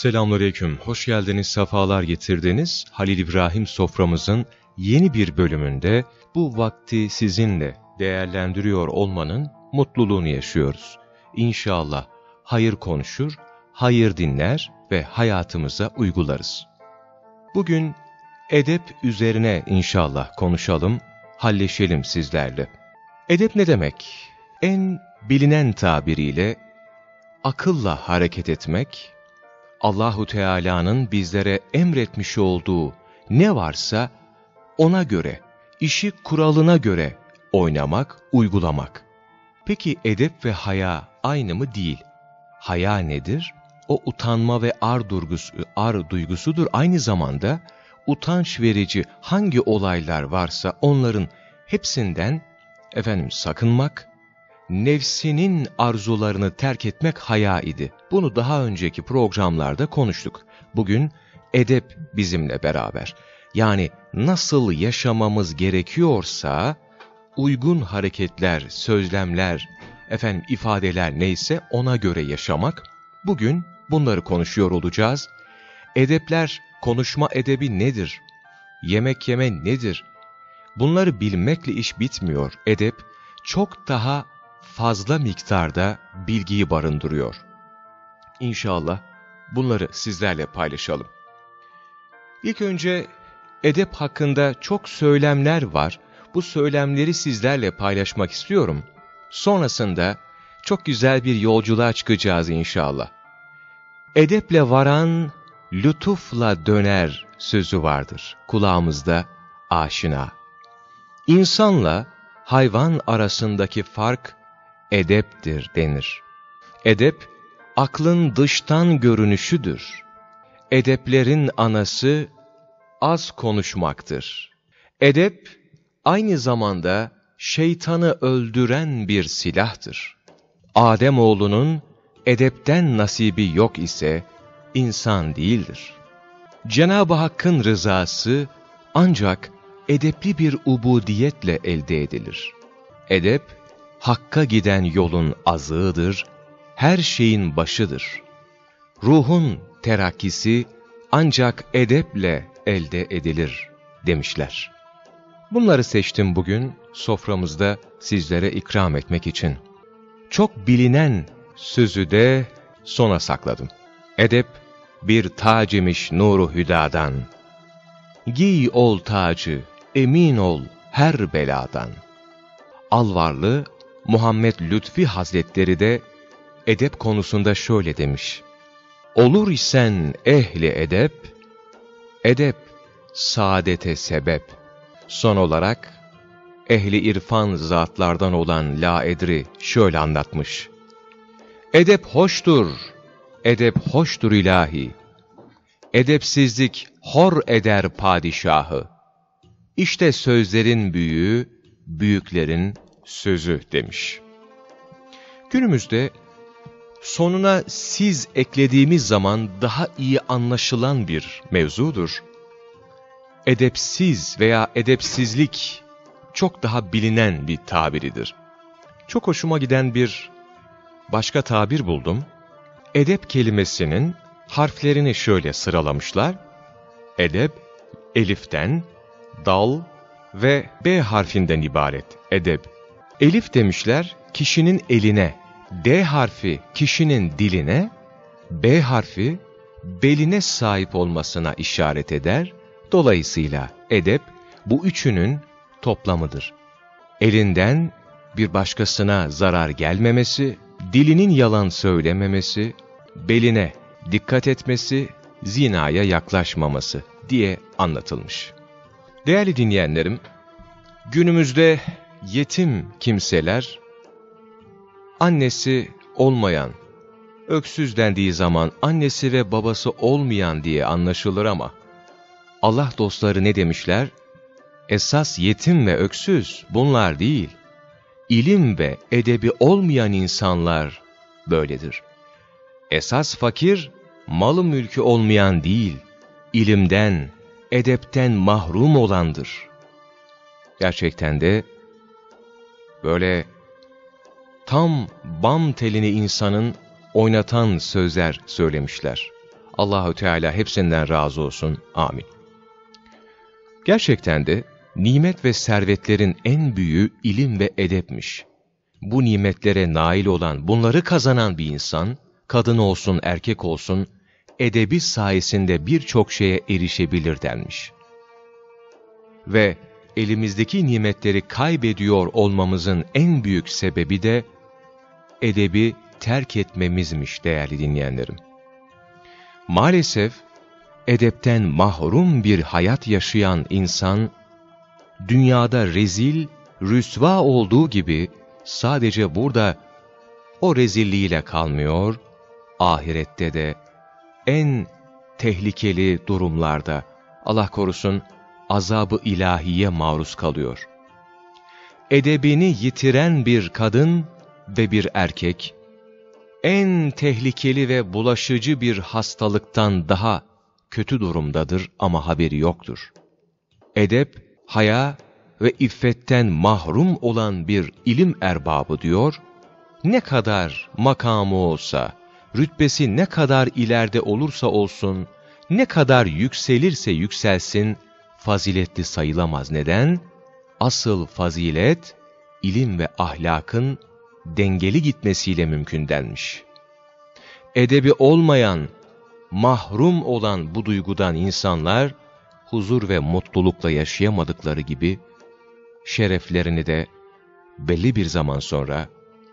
Selamünaleyküm, hoş geldiniz, sefalar getirdiniz. Halil İbrahim soframızın yeni bir bölümünde bu vakti sizinle değerlendiriyor olmanın mutluluğunu yaşıyoruz. İnşallah hayır konuşur, hayır dinler ve hayatımıza uygularız. Bugün edep üzerine inşallah konuşalım, halleşelim sizlerle. Edep ne demek? En bilinen tabiriyle akılla hareket etmek, Allahu Teala'nın bizlere emretmiş olduğu ne varsa ona göre, işi kuralına göre oynamak, uygulamak. Peki edep ve haya aynı mı değil? Haya nedir? O utanma ve ar duygusu, ar duygusudur. Aynı zamanda utanç verici hangi olaylar varsa onların hepsinden efendim sakınmak, nefsinin arzularını terk etmek haya idi. Bunu daha önceki programlarda konuştuk. Bugün edep bizimle beraber. Yani nasıl yaşamamız gerekiyorsa uygun hareketler, sözlemler, efendim ifadeler neyse ona göre yaşamak. Bugün bunları konuşuyor olacağız. Edepler, konuşma edebi nedir? Yemek yeme nedir? Bunları bilmekle iş bitmiyor. Edep çok daha fazla miktarda bilgiyi barındırıyor. İnşallah bunları sizlerle paylaşalım. İlk önce edep hakkında çok söylemler var. Bu söylemleri sizlerle paylaşmak istiyorum. Sonrasında çok güzel bir yolculuğa çıkacağız inşallah. Edeple varan, lütufla döner sözü vardır. Kulağımızda aşina. İnsanla hayvan arasındaki fark edeptir denir. Edep, aklın dıştan görünüşüdür. Edeplerin anası az konuşmaktır. Edep, aynı zamanda şeytanı öldüren bir silahtır. Ademoğlunun edepten nasibi yok ise insan değildir. Cenab-ı Hakk'ın rızası ancak edepli bir ubudiyetle elde edilir. Edep, Hakka giden yolun azığıdır, her şeyin başıdır. Ruhun terakkisi ancak edeple elde edilir demişler. Bunları seçtim bugün soframızda sizlere ikram etmek için. Çok bilinen sözü de sona sakladım. Edep bir tacimiş nuru hüdadan. Giy ol tacı, emin ol her beladan. Alvarlı Muhammed Lütfi Hazretleri de edep konusunda şöyle demiş. Olur isen ehli edep, edep saadete sebep. Son olarak ehli irfan zatlardan olan La Edri şöyle anlatmış. Edep hoştur, edep hoştur ilahi. Edepsizlik hor eder padişahı. İşte sözlerin büyüğü, büyüklerin sözü demiş. Günümüzde sonuna siz eklediğimiz zaman daha iyi anlaşılan bir mevzudur. Edepsiz veya edepsizlik çok daha bilinen bir tabiridir. Çok hoşuma giden bir başka tabir buldum. Edep kelimesinin harflerini şöyle sıralamışlar. Edep, eliften, dal ve B harfinden ibaret edep. Elif demişler kişinin eline, D harfi kişinin diline, B harfi beline sahip olmasına işaret eder. Dolayısıyla edep bu üçünün toplamıdır. Elinden bir başkasına zarar gelmemesi, dilinin yalan söylememesi, beline dikkat etmesi, zinaya yaklaşmaması diye anlatılmış. Değerli dinleyenlerim, günümüzde yetim kimseler, annesi olmayan, öksüz dendiği zaman annesi ve babası olmayan diye anlaşılır ama, Allah dostları ne demişler? Esas yetim ve öksüz bunlar değil, ilim ve edebi olmayan insanlar böyledir. Esas fakir, malı mülkü olmayan değil, ilimden, edepten mahrum olandır. Gerçekten de böyle tam bam telini insanın oynatan sözler söylemişler. Allahü Teala hepsinden razı olsun. Amin. Gerçekten de nimet ve servetlerin en büyüğü ilim ve edepmiş. Bu nimetlere nail olan, bunları kazanan bir insan, kadın olsun erkek olsun, edebi sayesinde birçok şeye erişebilir denmiş. Ve elimizdeki nimetleri kaybediyor olmamızın en büyük sebebi de edebi terk etmemizmiş değerli dinleyenlerim. Maalesef edepten mahrum bir hayat yaşayan insan, dünyada rezil, rüsva olduğu gibi sadece burada o rezilliğiyle kalmıyor, ahirette de en tehlikeli durumlarda, Allah korusun, azabı ilahiye maruz kalıyor. Edebini yitiren bir kadın ve bir erkek, en tehlikeli ve bulaşıcı bir hastalıktan daha kötü durumdadır ama haberi yoktur. Edep, haya ve iffetten mahrum olan bir ilim erbabı diyor, ne kadar makamı olsa, rütbesi ne kadar ileride olursa olsun, ne kadar yükselirse yükselsin, faziletli sayılamaz. Neden? Asıl fazilet, ilim ve ahlakın dengeli gitmesiyle mümkün denmiş. Edebi olmayan, mahrum olan bu duygudan insanlar, huzur ve mutlulukla yaşayamadıkları gibi, şereflerini de belli bir zaman sonra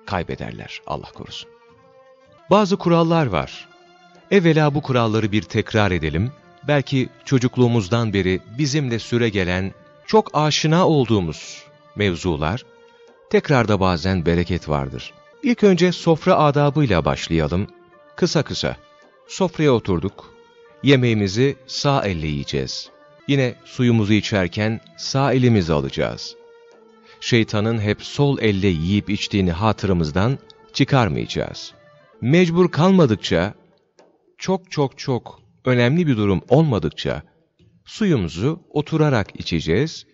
kaybederler Allah korusun. Bazı kurallar var. Evvela bu kuralları bir tekrar edelim. Belki çocukluğumuzdan beri bizimle süre gelen, çok aşina olduğumuz mevzular, tekrarda bazen bereket vardır. İlk önce sofra adabıyla başlayalım. Kısa kısa. Sofraya oturduk. Yemeğimizi sağ elle yiyeceğiz. Yine suyumuzu içerken sağ elimizi alacağız. Şeytanın hep sol elle yiyip içtiğini hatırımızdan çıkarmayacağız. Mecbur kalmadıkça, çok çok çok önemli bir durum olmadıkça, suyumuzu oturarak içeceğiz.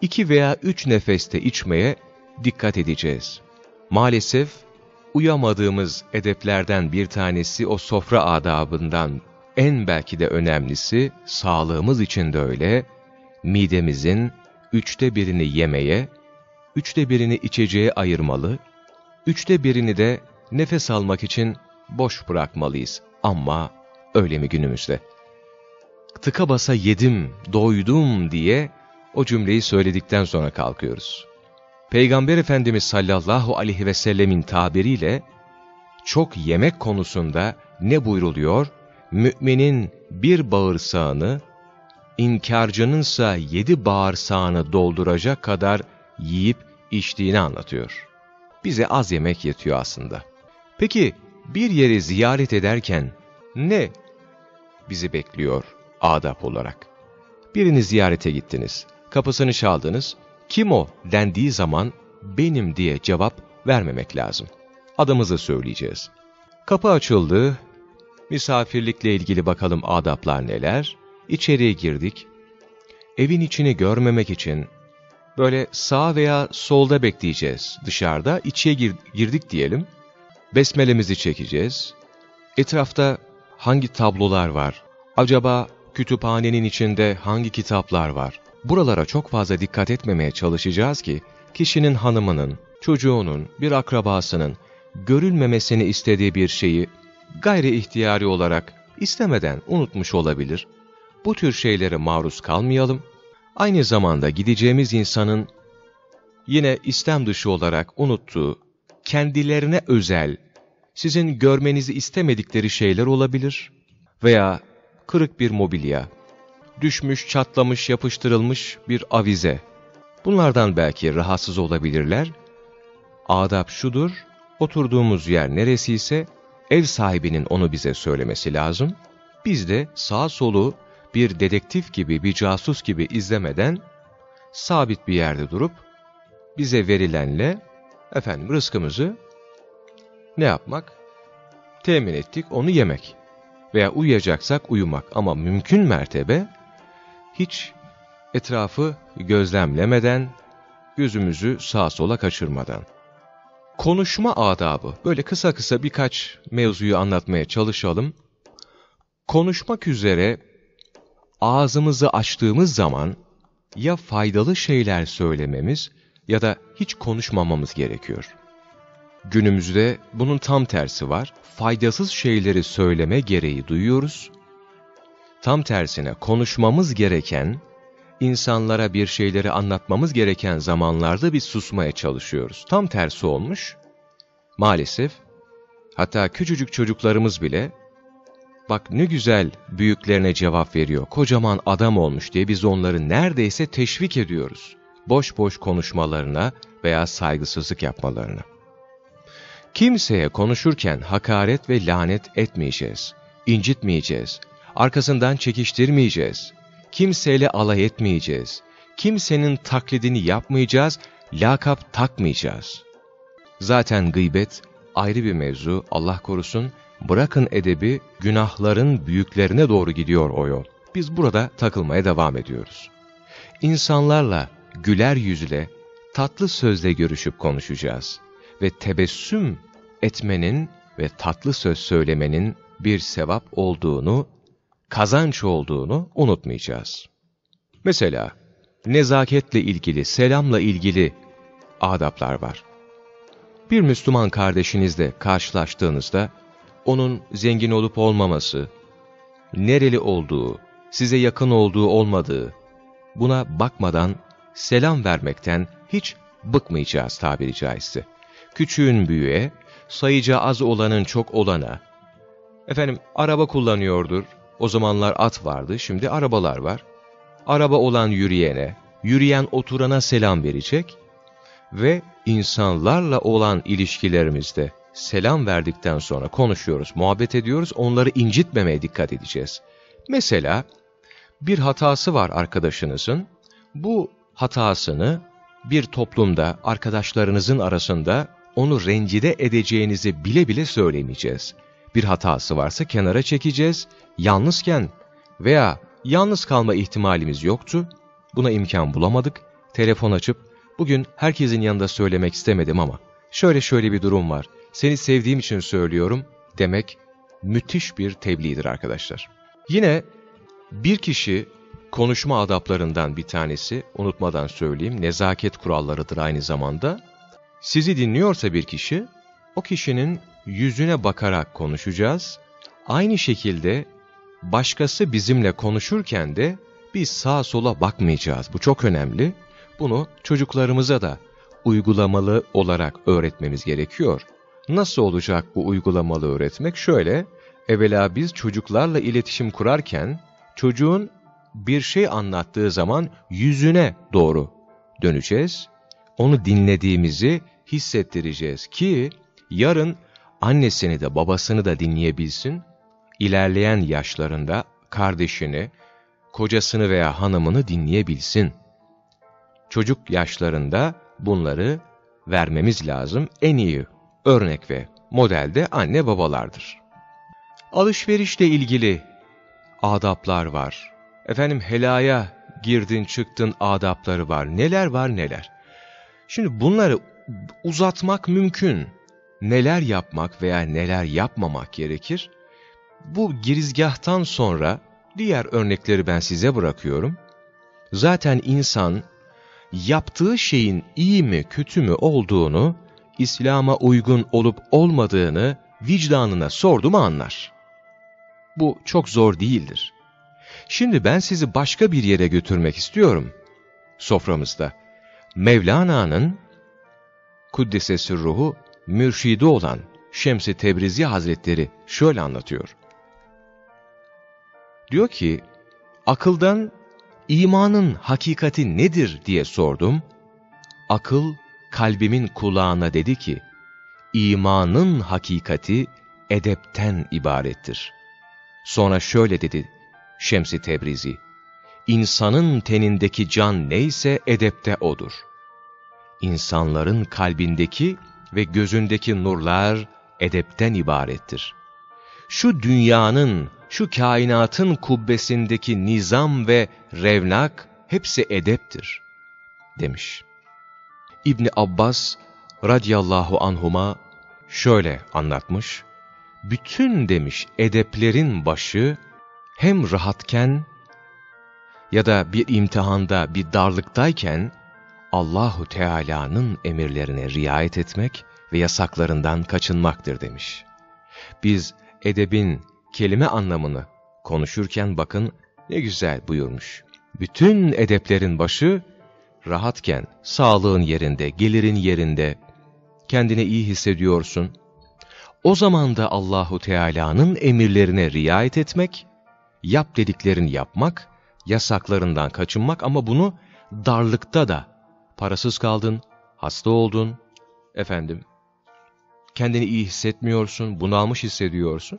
İki veya üç nefeste içmeye dikkat edeceğiz. Maalesef uyamadığımız edeplerden bir tanesi o sofra adabından en belki de önemlisi sağlığımız için de öyle, midemizin üçte birini yemeye, üçte birini içeceğe ayırmalı, üçte birini de nefes almak için boş bırakmalıyız. Ama öyle mi günümüzde? Tıka basa yedim, doydum diye o cümleyi söyledikten sonra kalkıyoruz. Peygamber Efendimiz sallallahu aleyhi ve sellemin tabiriyle çok yemek konusunda ne buyruluyor? Müminin bir bağırsağını, inkarcınınsa yedi bağırsağını dolduracak kadar yiyip içtiğini anlatıyor. Bize az yemek yetiyor aslında. Peki bir yeri ziyaret ederken ne bizi bekliyor adap olarak? Birini ziyarete gittiniz, kapısını çaldınız, kim o dendiği zaman benim diye cevap vermemek lazım. Adımızı söyleyeceğiz. Kapı açıldı, misafirlikle ilgili bakalım adaplar neler. İçeriye girdik. Evin içini görmemek için böyle sağ veya solda bekleyeceğiz dışarıda. İçiye gir girdik diyelim. Besmelemizi çekeceğiz. Etrafta hangi tablolar var? Acaba kütüphanenin içinde hangi kitaplar var? Buralara çok fazla dikkat etmemeye çalışacağız ki kişinin hanımının, çocuğunun, bir akrabasının görülmemesini istediği bir şeyi gayri ihtiyari olarak istemeden unutmuş olabilir. Bu tür şeylere maruz kalmayalım. Aynı zamanda gideceğimiz insanın yine istem dışı olarak unuttuğu, kendilerine özel, sizin görmenizi istemedikleri şeyler olabilir. Veya kırık bir mobilya, düşmüş, çatlamış, yapıştırılmış bir avize. Bunlardan belki rahatsız olabilirler. Adap şudur, oturduğumuz yer neresiyse ev sahibinin onu bize söylemesi lazım. Biz de sağ solu bir dedektif gibi, bir casus gibi izlemeden sabit bir yerde durup bize verilenle efendim rızkımızı ne yapmak? Temin ettik, onu yemek. Veya uyuyacaksak uyumak ama mümkün mertebe hiç etrafı gözlemlemeden, gözümüzü sağa sola kaçırmadan. Konuşma adabı. Böyle kısa kısa birkaç mevzuyu anlatmaya çalışalım. konuşmak üzere ağzımızı açtığımız zaman ya faydalı şeyler söylememiz ya da hiç konuşmamamız gerekiyor. Günümüzde bunun tam tersi var. Faydasız şeyleri söyleme gereği duyuyoruz. Tam tersine konuşmamız gereken, insanlara bir şeyleri anlatmamız gereken zamanlarda biz susmaya çalışıyoruz. Tam tersi olmuş. Maalesef, hatta küçücük çocuklarımız bile, bak ne güzel büyüklerine cevap veriyor, kocaman adam olmuş diye biz onları neredeyse teşvik ediyoruz. Boş boş konuşmalarına veya saygısızlık yapmalarına. Kimseye konuşurken hakaret ve lanet etmeyeceğiz, incitmeyeceğiz, arkasından çekiştirmeyeceğiz, kimseyle alay etmeyeceğiz, kimsenin taklidini yapmayacağız, lakap takmayacağız. Zaten gıybet ayrı bir mevzu, Allah korusun, bırakın edebi günahların büyüklerine doğru gidiyor o yol. Biz burada takılmaya devam ediyoruz. İnsanlarla güler yüzle, tatlı sözle görüşüp konuşacağız ve tebessüm etmenin ve tatlı söz söylemenin bir sevap olduğunu, kazanç olduğunu unutmayacağız. Mesela nezaketle ilgili, selamla ilgili adaplar var. Bir Müslüman kardeşinizle karşılaştığınızda onun zengin olup olmaması, nereli olduğu, size yakın olduğu olmadığı, buna bakmadan selam vermekten hiç bıkmayacağız tabiri caizse. Küçüğün büyüğe, sayıca az olanın çok olana, efendim araba kullanıyordur, o zamanlar at vardı, şimdi arabalar var. Araba olan yürüyene, yürüyen oturana selam verecek ve insanlarla olan ilişkilerimizde selam verdikten sonra konuşuyoruz, muhabbet ediyoruz, onları incitmemeye dikkat edeceğiz. Mesela bir hatası var arkadaşınızın, bu hatasını bir toplumda, arkadaşlarınızın arasında onu rencide edeceğinizi bile bile söylemeyeceğiz. Bir hatası varsa kenara çekeceğiz, yalnızken veya yalnız kalma ihtimalimiz yoktu, buna imkan bulamadık, telefon açıp, bugün herkesin yanında söylemek istemedim ama şöyle şöyle bir durum var, seni sevdiğim için söylüyorum demek müthiş bir tebliğdir arkadaşlar. Yine bir kişi konuşma adaplarından bir tanesi, unutmadan söyleyeyim, nezaket kurallarıdır aynı zamanda. Sizi dinliyorsa bir kişi, o kişinin yüzüne bakarak konuşacağız. Aynı şekilde başkası bizimle konuşurken de biz sağa sola bakmayacağız. Bu çok önemli. Bunu çocuklarımıza da uygulamalı olarak öğretmemiz gerekiyor. Nasıl olacak bu uygulamalı öğretmek? Şöyle, evvela biz çocuklarla iletişim kurarken çocuğun bir şey anlattığı zaman yüzüne doğru döneceğiz. Onu dinlediğimizi hissettireceğiz ki yarın annesini de babasını da dinleyebilsin. İlerleyen yaşlarında kardeşini, kocasını veya hanımını dinleyebilsin. Çocuk yaşlarında bunları vermemiz lazım. En iyi örnek ve model de anne babalardır. Alışverişle ilgili adaplar var. Efendim helaya girdin çıktın adapları var. Neler var neler. Şimdi bunları uzatmak mümkün. Neler yapmak veya neler yapmamak gerekir? Bu girizgahtan sonra diğer örnekleri ben size bırakıyorum. Zaten insan yaptığı şeyin iyi mi kötü mü olduğunu, İslam'a uygun olup olmadığını vicdanına sordu mu anlar. Bu çok zor değildir. Şimdi ben sizi başka bir yere götürmek istiyorum. Soframızda. Mevlana'nın Kuddesesi ruhu mürşidi olan Şems-i Tebrizi Hazretleri şöyle anlatıyor. Diyor ki, akıldan imanın hakikati nedir diye sordum. Akıl kalbimin kulağına dedi ki, imanın hakikati edepten ibarettir. Sonra şöyle dedi Şems-i Tebrizi, insanın tenindeki can neyse edepte odur. İnsanların kalbindeki ve gözündeki nurlar edepten ibarettir. Şu dünyanın, şu kainatın kubbesindeki nizam ve revnak hepsi edeptir, demiş. İbni Abbas radiyallahu anhuma şöyle anlatmış, bütün demiş edeplerin başı hem rahatken ya da bir imtihanda, bir darlıktayken Allahu Teala'nın emirlerine riayet etmek ve yasaklarından kaçınmaktır demiş. Biz edebin kelime anlamını konuşurken bakın ne güzel buyurmuş. Bütün edeplerin başı rahatken, sağlığın yerinde, gelirin yerinde, kendini iyi hissediyorsun. O zaman da Allahu Teala'nın emirlerine riayet etmek, yap dediklerini yapmak, yasaklarından kaçınmak ama bunu darlıkta da parasız kaldın, hasta oldun, efendim, kendini iyi hissetmiyorsun, bunalmış hissediyorsun.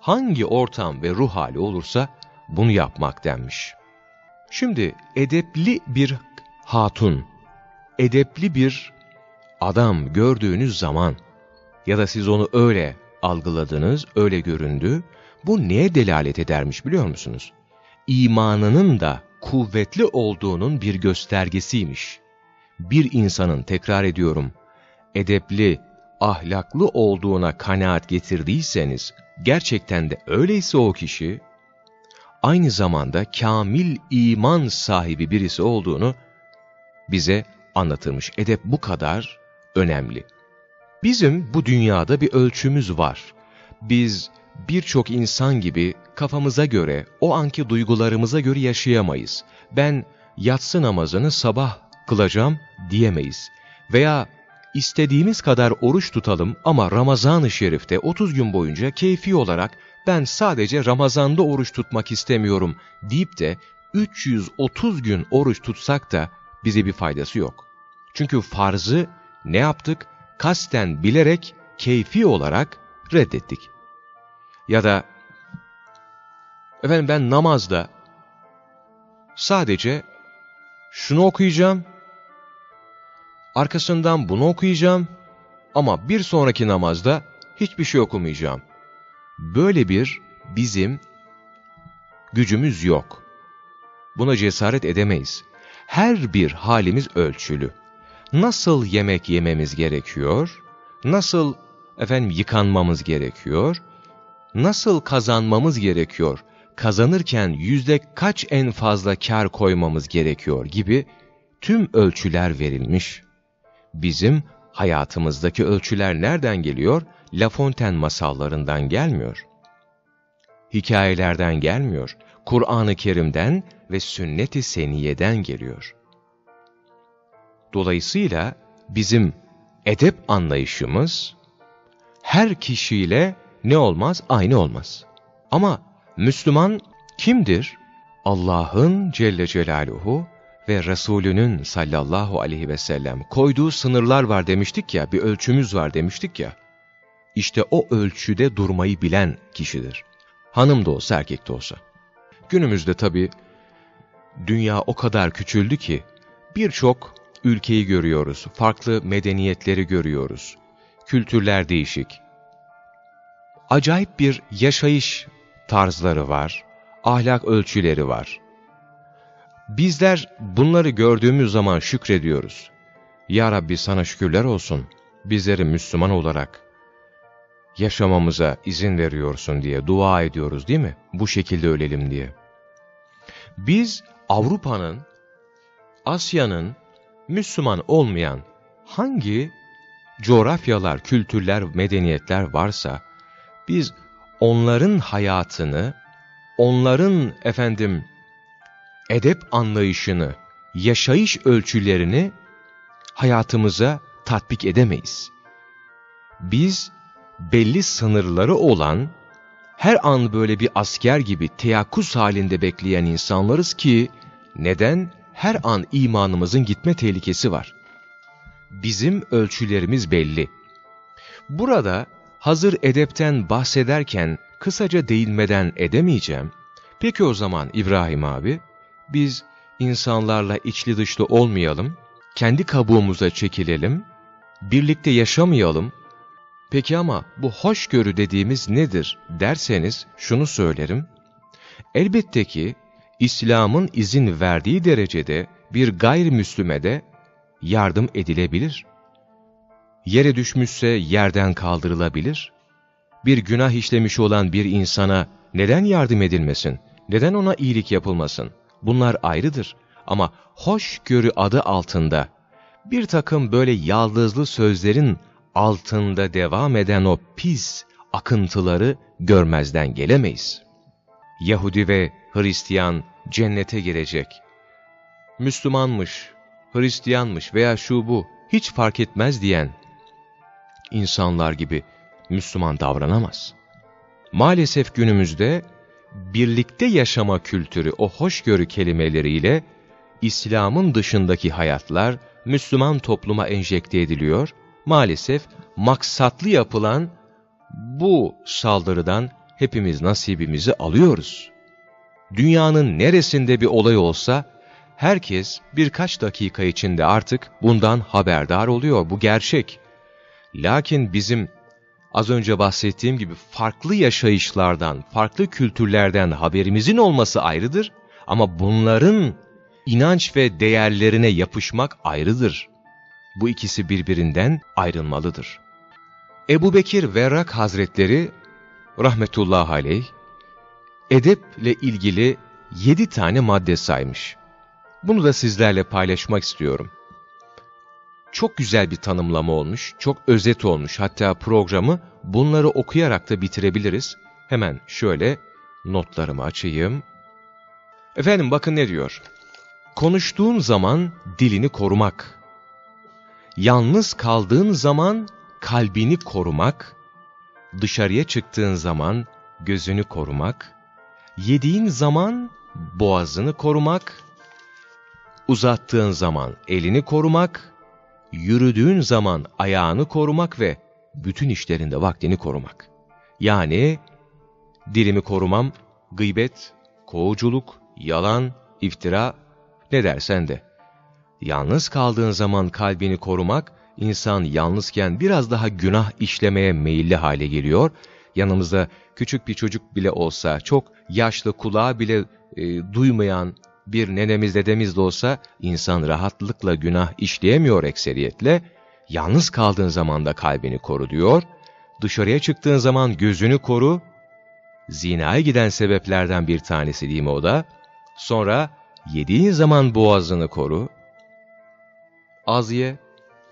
Hangi ortam ve ruh hali olursa bunu yapmak denmiş. Şimdi edepli bir hatun, edepli bir adam gördüğünüz zaman ya da siz onu öyle algıladınız, öyle göründü, bu neye delalet edermiş biliyor musunuz? İmanının da kuvvetli olduğunun bir göstergesiymiş. Bir insanın, tekrar ediyorum, edepli, ahlaklı olduğuna kanaat getirdiyseniz, gerçekten de öyleyse o kişi, aynı zamanda kamil iman sahibi birisi olduğunu bize anlatılmış. Edep bu kadar önemli. Bizim bu dünyada bir ölçümüz var. Biz birçok insan gibi kafamıza göre, o anki duygularımıza göre yaşayamayız. Ben yatsı namazını sabah kılacağım diyemeyiz. Veya istediğimiz kadar oruç tutalım ama Ramazan-ı Şerif'te 30 gün boyunca keyfi olarak ben sadece Ramazan'da oruç tutmak istemiyorum deyip de 330 gün oruç tutsak da bize bir faydası yok. Çünkü farzı ne yaptık? Kasten bilerek, keyfi olarak reddettik. Ya da efendim ben namazda sadece şunu okuyacağım, arkasından bunu okuyacağım ama bir sonraki namazda hiçbir şey okumayacağım. Böyle bir bizim gücümüz yok. Buna cesaret edemeyiz. Her bir halimiz ölçülü. Nasıl yemek yememiz gerekiyor? Nasıl efendim yıkanmamız gerekiyor? Nasıl kazanmamız gerekiyor? Kazanırken yüzde kaç en fazla kar koymamız gerekiyor gibi tüm ölçüler verilmiş. Bizim hayatımızdaki ölçüler nereden geliyor? La Fontaine masallarından gelmiyor. Hikayelerden gelmiyor. Kur'an-ı Kerim'den ve sünnet-i seniyeden geliyor. Dolayısıyla bizim edep anlayışımız her kişiyle ne olmaz? Aynı olmaz. Ama Müslüman kimdir? Allah'ın Celle Celaluhu ve Resulünün sallallahu aleyhi ve sellem koyduğu sınırlar var demiştik ya, bir ölçümüz var demiştik ya. İşte o ölçüde durmayı bilen kişidir. Hanım da olsa erkek de olsa. Günümüzde tabi dünya o kadar küçüldü ki birçok ülkeyi görüyoruz, farklı medeniyetleri görüyoruz. Kültürler değişik. Acayip bir yaşayış tarzları var, ahlak ölçüleri var. Bizler bunları gördüğümüz zaman şükrediyoruz. Ya Rabbi sana şükürler olsun, bizleri Müslüman olarak yaşamamıza izin veriyorsun diye dua ediyoruz değil mi? Bu şekilde ölelim diye. Biz Avrupa'nın, Asya'nın Müslüman olmayan hangi coğrafyalar, kültürler, medeniyetler varsa biz onların hayatını, onların efendim edep anlayışını, yaşayış ölçülerini hayatımıza tatbik edemeyiz. Biz belli sınırları olan, her an böyle bir asker gibi teyakkuz halinde bekleyen insanlarız ki, neden? Her an imanımızın gitme tehlikesi var. Bizim ölçülerimiz belli. Burada hazır edepten bahsederken kısaca değinmeden edemeyeceğim. Peki o zaman İbrahim abi, biz insanlarla içli dışlı olmayalım, kendi kabuğumuza çekilelim, birlikte yaşamayalım. Peki ama bu hoşgörü dediğimiz nedir derseniz şunu söylerim. Elbette ki İslam'ın izin verdiği derecede bir gayrimüslime de yardım edilebilir. Yere düşmüşse yerden kaldırılabilir. Bir günah işlemiş olan bir insana neden yardım edilmesin? Neden ona iyilik yapılmasın? Bunlar ayrıdır. Ama hoşgörü adı altında bir takım böyle yaldızlı sözlerin altında devam eden o pis akıntıları görmezden gelemeyiz. Yahudi ve Hristiyan cennete girecek. Müslümanmış, Hristiyanmış veya şu bu hiç fark etmez diyen insanlar gibi Müslüman davranamaz. Maalesef günümüzde birlikte yaşama kültürü o hoşgörü kelimeleriyle İslam'ın dışındaki hayatlar Müslüman topluma enjekte ediliyor. Maalesef maksatlı yapılan bu saldırıdan hepimiz nasibimizi alıyoruz. Dünyanın neresinde bir olay olsa herkes birkaç dakika içinde artık bundan haberdar oluyor. Bu gerçek. Lakin bizim az önce bahsettiğim gibi farklı yaşayışlardan, farklı kültürlerden haberimizin olması ayrıdır. Ama bunların inanç ve değerlerine yapışmak ayrıdır. Bu ikisi birbirinden ayrılmalıdır. Ebu Bekir Verrak Hazretleri rahmetullahi aleyh edeple ilgili yedi tane madde saymış. Bunu da sizlerle paylaşmak istiyorum. Çok güzel bir tanımlama olmuş, çok özet olmuş. Hatta programı bunları okuyarak da bitirebiliriz. Hemen şöyle notlarımı açayım. Efendim bakın ne diyor? Konuştuğun zaman dilini korumak. Yalnız kaldığın zaman kalbini korumak. Dışarıya çıktığın zaman gözünü korumak. Yediğin zaman boğazını korumak. Uzattığın zaman elini korumak. Yürüdüğün zaman ayağını korumak ve bütün işlerinde vaktini korumak. Yani dilimi korumam, gıybet, kovuculuk, yalan, iftira, ne dersen de. Yalnız kaldığın zaman kalbini korumak, insan yalnızken biraz daha günah işlemeye meyilli hale geliyor. Yanımızda küçük bir çocuk bile olsa, çok yaşlı kulağı bile e, duymayan bir nenemiz dedemiz de olsa insan rahatlıkla günah işleyemiyor ekseriyetle. Yalnız kaldığın zaman da kalbini koru diyor. Dışarıya çıktığın zaman gözünü koru. Zinaya giden sebeplerden bir tanesi değil o da? Sonra Yediğin zaman boğazını koru. Az ye,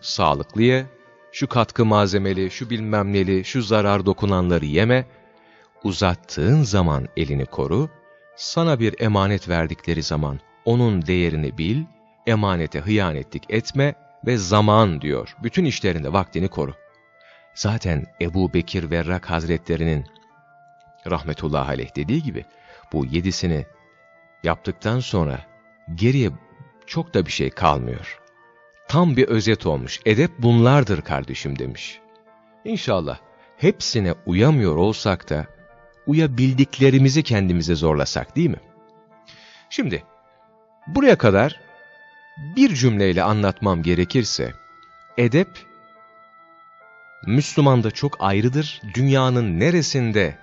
sağlıklı ye, şu katkı malzemeli, şu bilmem neli, şu zarar dokunanları yeme. Uzattığın zaman elini koru. Sana bir emanet verdikleri zaman onun değerini bil, emanete hıyanetlik etme ve zaman diyor. Bütün işlerinde vaktini koru. Zaten Ebu Bekir Verrak Hazretlerinin rahmetullahi aleyh dediği gibi bu yedisini yaptıktan sonra geriye çok da bir şey kalmıyor. Tam bir özet olmuş. Edep bunlardır kardeşim demiş. İnşallah hepsine uyamıyor olsak da uyabildiklerimizi kendimize zorlasak değil mi? Şimdi buraya kadar bir cümleyle anlatmam gerekirse edep Müslümanda çok ayrıdır. Dünyanın neresinde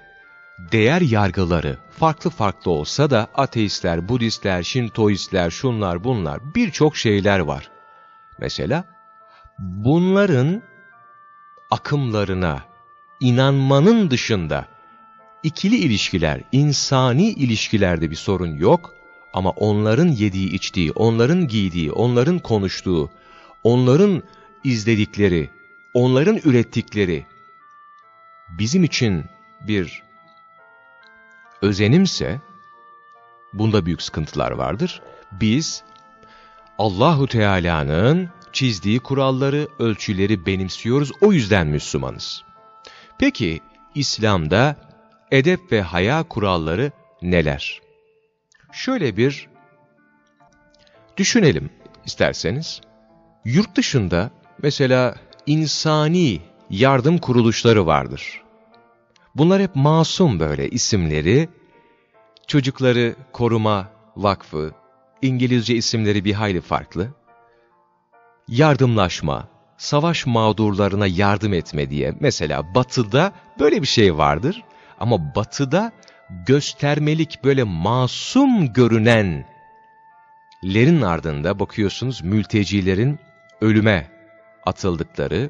değer yargıları farklı farklı olsa da ateistler, Budistler, Şintoistler, şunlar bunlar birçok şeyler var. Mesela bunların akımlarına inanmanın dışında ikili ilişkiler, insani ilişkilerde bir sorun yok ama onların yediği içtiği, onların giydiği, onların konuştuğu, onların izledikleri, onların ürettikleri bizim için bir özenimse, bunda büyük sıkıntılar vardır. Biz Allahu Teala'nın çizdiği kuralları, ölçüleri benimsiyoruz. O yüzden Müslümanız. Peki İslam'da edep ve haya kuralları neler? Şöyle bir düşünelim isterseniz. Yurt dışında mesela insani yardım kuruluşları vardır. Bunlar hep masum böyle isimleri. Çocukları Koruma Vakfı, İngilizce isimleri bir hayli farklı. Yardımlaşma, savaş mağdurlarına yardım etme diye. Mesela batıda böyle bir şey vardır. Ama batıda göstermelik böyle masum görünenlerin ardında bakıyorsunuz mültecilerin ölüme atıldıkları,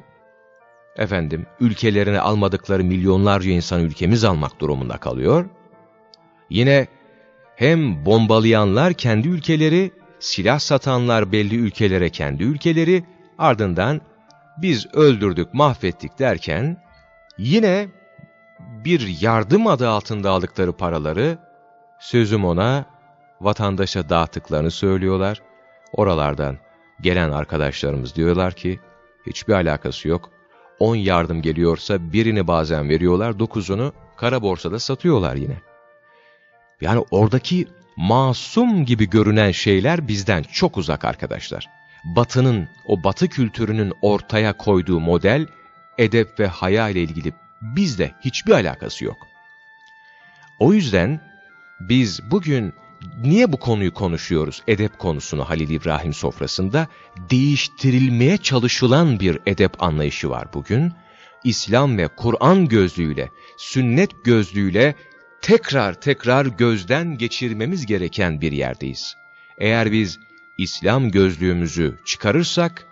efendim ülkelerine almadıkları milyonlarca insan ülkemiz almak durumunda kalıyor. Yine hem bombalayanlar kendi ülkeleri, silah satanlar belli ülkelere kendi ülkeleri, ardından biz öldürdük, mahvettik derken yine bir yardım adı altında aldıkları paraları sözüm ona vatandaşa dağıttıklarını söylüyorlar. Oralardan gelen arkadaşlarımız diyorlar ki hiçbir alakası yok. 10 yardım geliyorsa birini bazen veriyorlar, 9'unu kara borsada satıyorlar yine. Yani oradaki masum gibi görünen şeyler bizden çok uzak arkadaşlar. Batının, o batı kültürünün ortaya koyduğu model, edep ve haya ile ilgili bizde hiçbir alakası yok. O yüzden biz bugün niye bu konuyu konuşuyoruz? Edep konusunu Halil İbrahim sofrasında değiştirilmeye çalışılan bir edep anlayışı var bugün. İslam ve Kur'an gözlüğüyle, sünnet gözlüğüyle tekrar tekrar gözden geçirmemiz gereken bir yerdeyiz. Eğer biz İslam gözlüğümüzü çıkarırsak,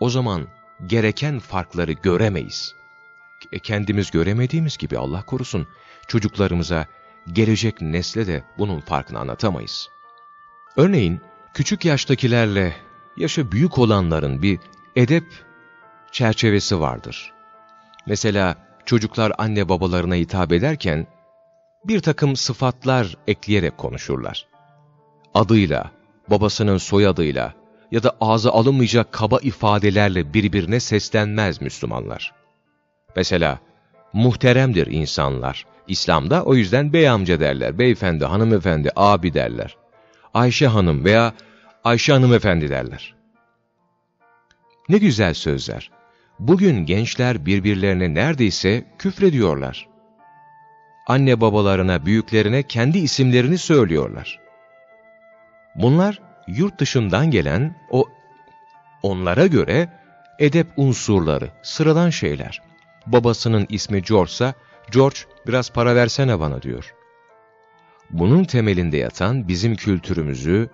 o zaman gereken farkları göremeyiz. E kendimiz göremediğimiz gibi Allah korusun, çocuklarımıza, gelecek nesle de bunun farkını anlatamayız. Örneğin, küçük yaştakilerle yaşı büyük olanların bir edep çerçevesi vardır. Mesela çocuklar anne babalarına hitap ederken, bir takım sıfatlar ekleyerek konuşurlar. Adıyla, babasının soyadıyla ya da ağza alınmayacak kaba ifadelerle birbirine seslenmez Müslümanlar. Mesela, muhteremdir insanlar. İslam'da o yüzden bey amca derler, beyefendi, hanımefendi, abi derler. Ayşe hanım veya Ayşe hanımefendi derler. Ne güzel sözler. Bugün gençler birbirlerine neredeyse küfrediyorlar anne babalarına, büyüklerine kendi isimlerini söylüyorlar. Bunlar yurt dışından gelen o onlara göre edep unsurları, sıradan şeyler. Babasının ismi George'sa, George biraz para versene bana diyor. Bunun temelinde yatan bizim kültürümüzü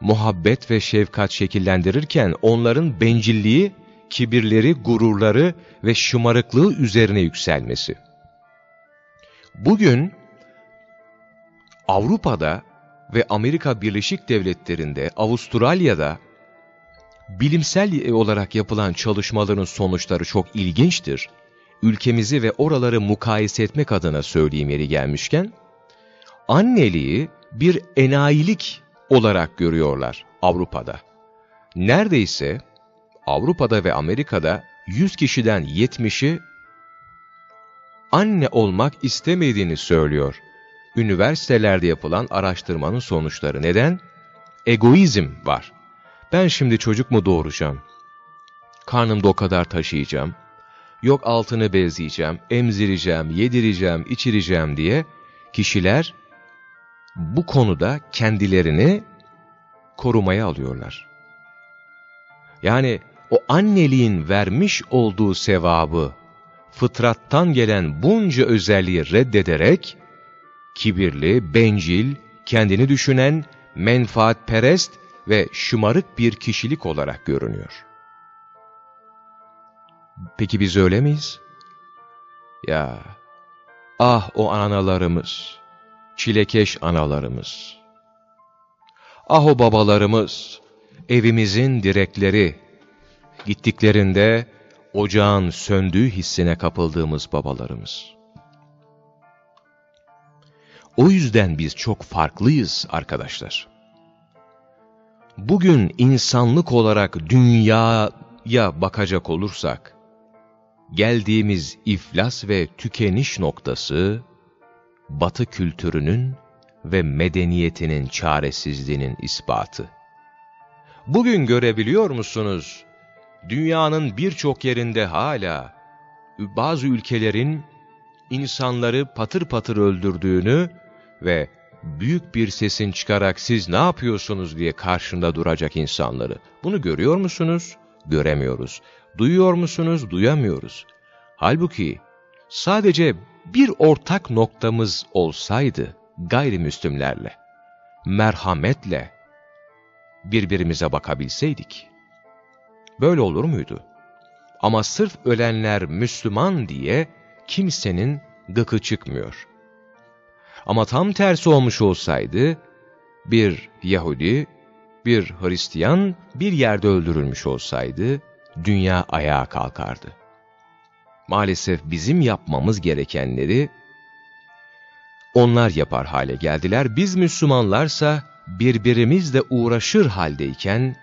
muhabbet ve şefkat şekillendirirken onların bencilliği, kibirleri, gururları ve şımarıklığı üzerine yükselmesi. Bugün Avrupa'da ve Amerika Birleşik Devletleri'nde, Avustralya'da bilimsel olarak yapılan çalışmaların sonuçları çok ilginçtir. Ülkemizi ve oraları mukayese etmek adına söyleyeyim yeri gelmişken, anneliği bir enayilik olarak görüyorlar Avrupa'da. Neredeyse Avrupa'da ve Amerika'da 100 kişiden 70'i anne olmak istemediğini söylüyor. Üniversitelerde yapılan araştırmanın sonuçları. Neden? Egoizm var. Ben şimdi çocuk mu doğuracağım? Karnımda o kadar taşıyacağım. Yok altını bezleyeceğim, emzireceğim, yedireceğim, içireceğim diye kişiler bu konuda kendilerini korumaya alıyorlar. Yani o anneliğin vermiş olduğu sevabı fıtrattan gelen bunca özelliği reddederek, kibirli, bencil, kendini düşünen, menfaatperest ve şımarık bir kişilik olarak görünüyor. Peki biz öyle miyiz? Ya, ah o analarımız, çilekeş analarımız. Ah o babalarımız, evimizin direkleri, gittiklerinde ocağın söndüğü hissine kapıldığımız babalarımız. O yüzden biz çok farklıyız arkadaşlar. Bugün insanlık olarak dünyaya bakacak olursak, geldiğimiz iflas ve tükeniş noktası, Batı kültürünün ve medeniyetinin çaresizliğinin ispatı. Bugün görebiliyor musunuz? dünyanın birçok yerinde hala bazı ülkelerin insanları patır patır öldürdüğünü ve büyük bir sesin çıkarak siz ne yapıyorsunuz diye karşında duracak insanları. Bunu görüyor musunuz? Göremiyoruz. Duyuyor musunuz? Duyamıyoruz. Halbuki sadece bir ortak noktamız olsaydı gayrimüslimlerle, merhametle birbirimize bakabilseydik, Böyle olur muydu? Ama sırf ölenler Müslüman diye kimsenin gıkı çıkmıyor. Ama tam tersi olmuş olsaydı, bir Yahudi, bir Hristiyan bir yerde öldürülmüş olsaydı, dünya ayağa kalkardı. Maalesef bizim yapmamız gerekenleri, onlar yapar hale geldiler. Biz Müslümanlarsa birbirimizle uğraşır haldeyken,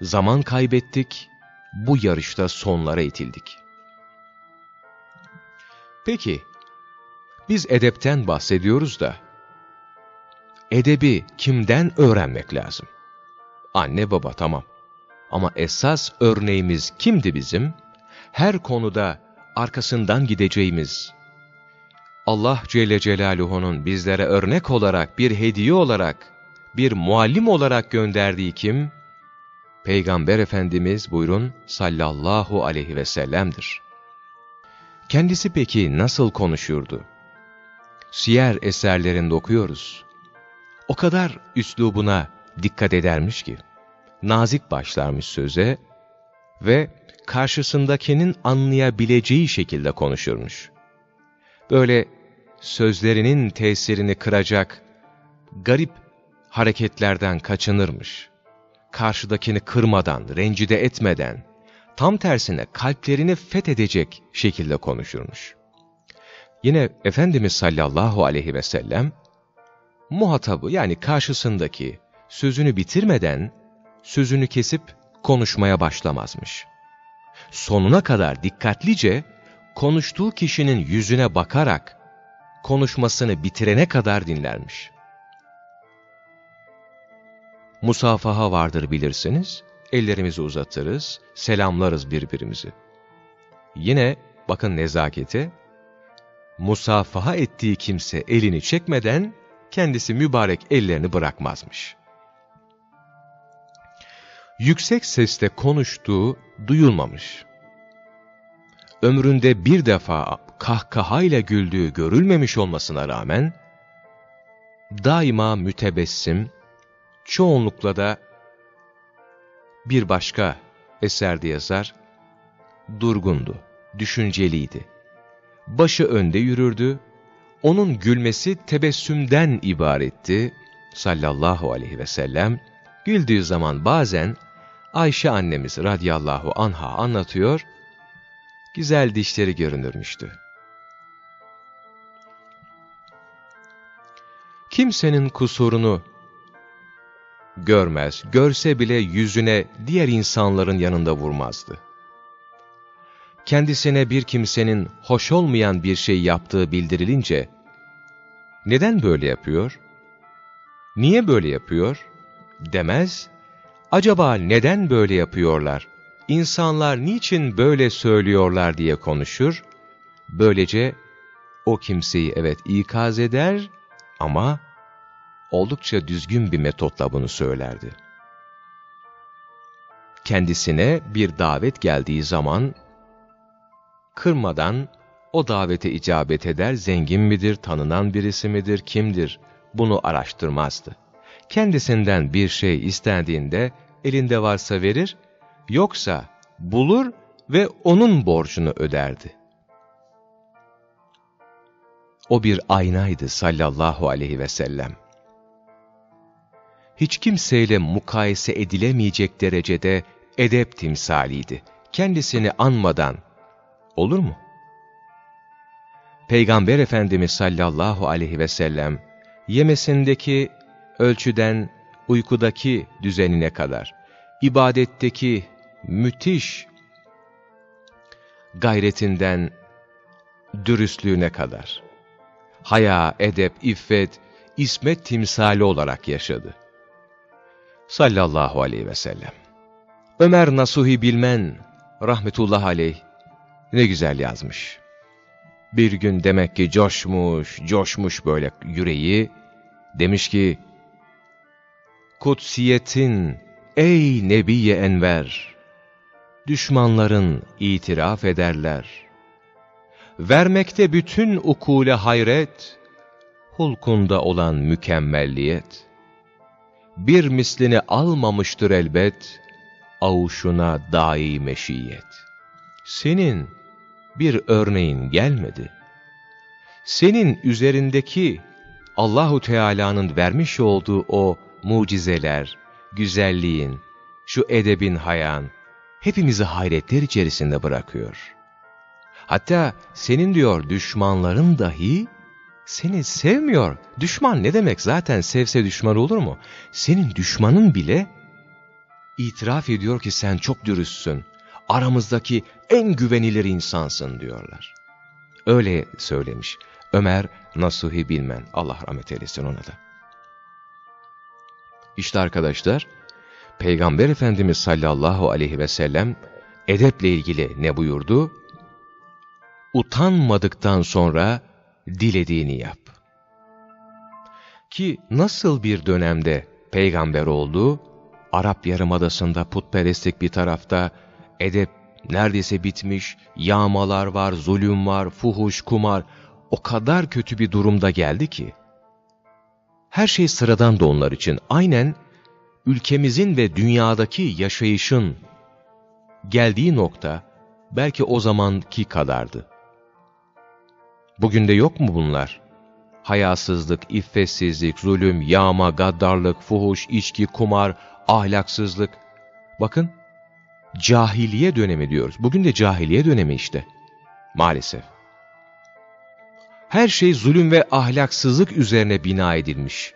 zaman kaybettik, bu yarışta sonlara itildik. Peki, biz edepten bahsediyoruz da, edebi kimden öğrenmek lazım? Anne baba tamam. Ama esas örneğimiz kimdi bizim? Her konuda arkasından gideceğimiz, Allah Celle Celaluhu'nun bizlere örnek olarak, bir hediye olarak, bir muallim olarak gönderdiği kim? Peygamber Efendimiz buyurun sallallahu aleyhi ve sellem'dir. Kendisi peki nasıl konuşurdu? Siyer eserlerinde okuyoruz. O kadar üslubuna dikkat edermiş ki, nazik başlarmış söze ve karşısındakinin anlayabileceği şekilde konuşurmuş. Böyle sözlerinin tesirini kıracak garip hareketlerden kaçınırmış. Karşıdakini kırmadan, rencide etmeden, tam tersine kalplerini fethedecek şekilde konuşurmuş. Yine Efendimiz sallallahu aleyhi ve sellem, muhatabı yani karşısındaki sözünü bitirmeden, sözünü kesip konuşmaya başlamazmış. Sonuna kadar dikkatlice, konuştuğu kişinin yüzüne bakarak, konuşmasını bitirene kadar dinlermiş. Musafaha vardır bilirsiniz, ellerimizi uzatırız, selamlarız birbirimizi. Yine bakın nezakete, musafaha ettiği kimse elini çekmeden kendisi mübarek ellerini bırakmazmış. Yüksek sesle konuştuğu duyulmamış. Ömründe bir defa kahkahayla güldüğü görülmemiş olmasına rağmen, daima mütebessim, çoğunlukla da bir başka eserde yazar, durgundu, düşünceliydi. Başı önde yürürdü, onun gülmesi tebessümden ibaretti sallallahu aleyhi ve sellem. Güldüğü zaman bazen Ayşe annemiz radiyallahu anha anlatıyor, güzel dişleri görünürmüştü. Kimsenin kusurunu görmez, görse bile yüzüne diğer insanların yanında vurmazdı. Kendisine bir kimsenin hoş olmayan bir şey yaptığı bildirilince, neden böyle yapıyor? Niye böyle yapıyor? Demez, acaba neden böyle yapıyorlar? İnsanlar niçin böyle söylüyorlar diye konuşur. Böylece o kimseyi evet ikaz eder ama oldukça düzgün bir metotla bunu söylerdi. Kendisine bir davet geldiği zaman, kırmadan o davete icabet eder, zengin midir, tanınan birisi midir, kimdir, bunu araştırmazdı. Kendisinden bir şey istendiğinde elinde varsa verir, yoksa bulur ve onun borcunu öderdi. O bir aynaydı sallallahu aleyhi ve sellem hiç kimseyle mukayese edilemeyecek derecede edep timsaliydi. Kendisini anmadan olur mu? Peygamber Efendimiz sallallahu aleyhi ve sellem yemesindeki ölçüden uykudaki düzenine kadar, ibadetteki müthiş gayretinden dürüstlüğüne kadar, haya, edep, iffet, ismet timsali olarak yaşadı sallallahu aleyhi ve sellem. Ömer Nasuhi Bilmen rahmetullah aleyh ne güzel yazmış. Bir gün demek ki coşmuş, coşmuş böyle yüreği. Demiş ki, Kutsiyetin ey Nebiye Enver, düşmanların itiraf ederler. Vermekte bütün ukule hayret, hulkunda olan mükemmelliyet bir mislini almamıştır elbet, avuşuna dahi meşiyet. Senin bir örneğin gelmedi. Senin üzerindeki Allahu Teala'nın vermiş olduğu o mucizeler, güzelliğin, şu edebin hayan, hepimizi hayretler içerisinde bırakıyor. Hatta senin diyor düşmanların dahi seni sevmiyor. Düşman ne demek? Zaten sevse düşman olur mu? Senin düşmanın bile itiraf ediyor ki sen çok dürüstsün. Aramızdaki en güvenilir insansın diyorlar. Öyle söylemiş Ömer Nasuhi Bilmen. Allah rahmet eylesin ona da. İşte arkadaşlar, Peygamber Efendimiz sallallahu aleyhi ve sellem edeple ilgili ne buyurdu? Utanmadıktan sonra dilediğini yap. Ki nasıl bir dönemde peygamber oldu, Arap Yarımadası'nda putperestlik bir tarafta, edep neredeyse bitmiş, yağmalar var, zulüm var, fuhuş, kumar, o kadar kötü bir durumda geldi ki, her şey sıradan da onlar için. Aynen ülkemizin ve dünyadaki yaşayışın geldiği nokta belki o zamanki kadardı. Bugün de yok mu bunlar? Hayasızlık, iffetsizlik, zulüm, yağma, gaddarlık, fuhuş, içki, kumar, ahlaksızlık. Bakın, cahiliye dönemi diyoruz. Bugün de cahiliye dönemi işte. Maalesef. Her şey zulüm ve ahlaksızlık üzerine bina edilmiş.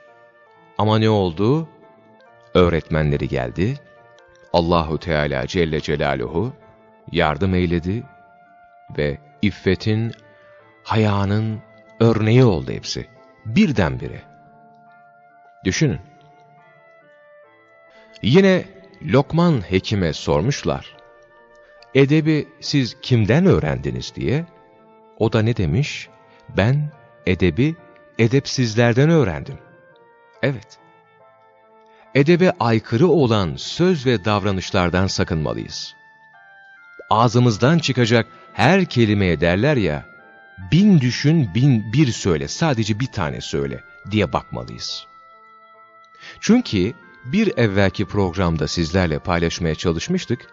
Ama ne oldu? Öğretmenleri geldi. Allahu Teala Celle Celaluhu yardım eyledi ve iffetin, hayanın örneği oldu hepsi. Birdenbire. Düşünün. Yine Lokman Hekim'e sormuşlar. Edebi siz kimden öğrendiniz diye. O da ne demiş? Ben edebi edepsizlerden öğrendim. Evet. Edebe aykırı olan söz ve davranışlardan sakınmalıyız. Ağzımızdan çıkacak her kelimeye derler ya, bin düşün bin bir söyle, sadece bir tane söyle diye bakmalıyız. Çünkü bir evvelki programda sizlerle paylaşmaya çalışmıştık,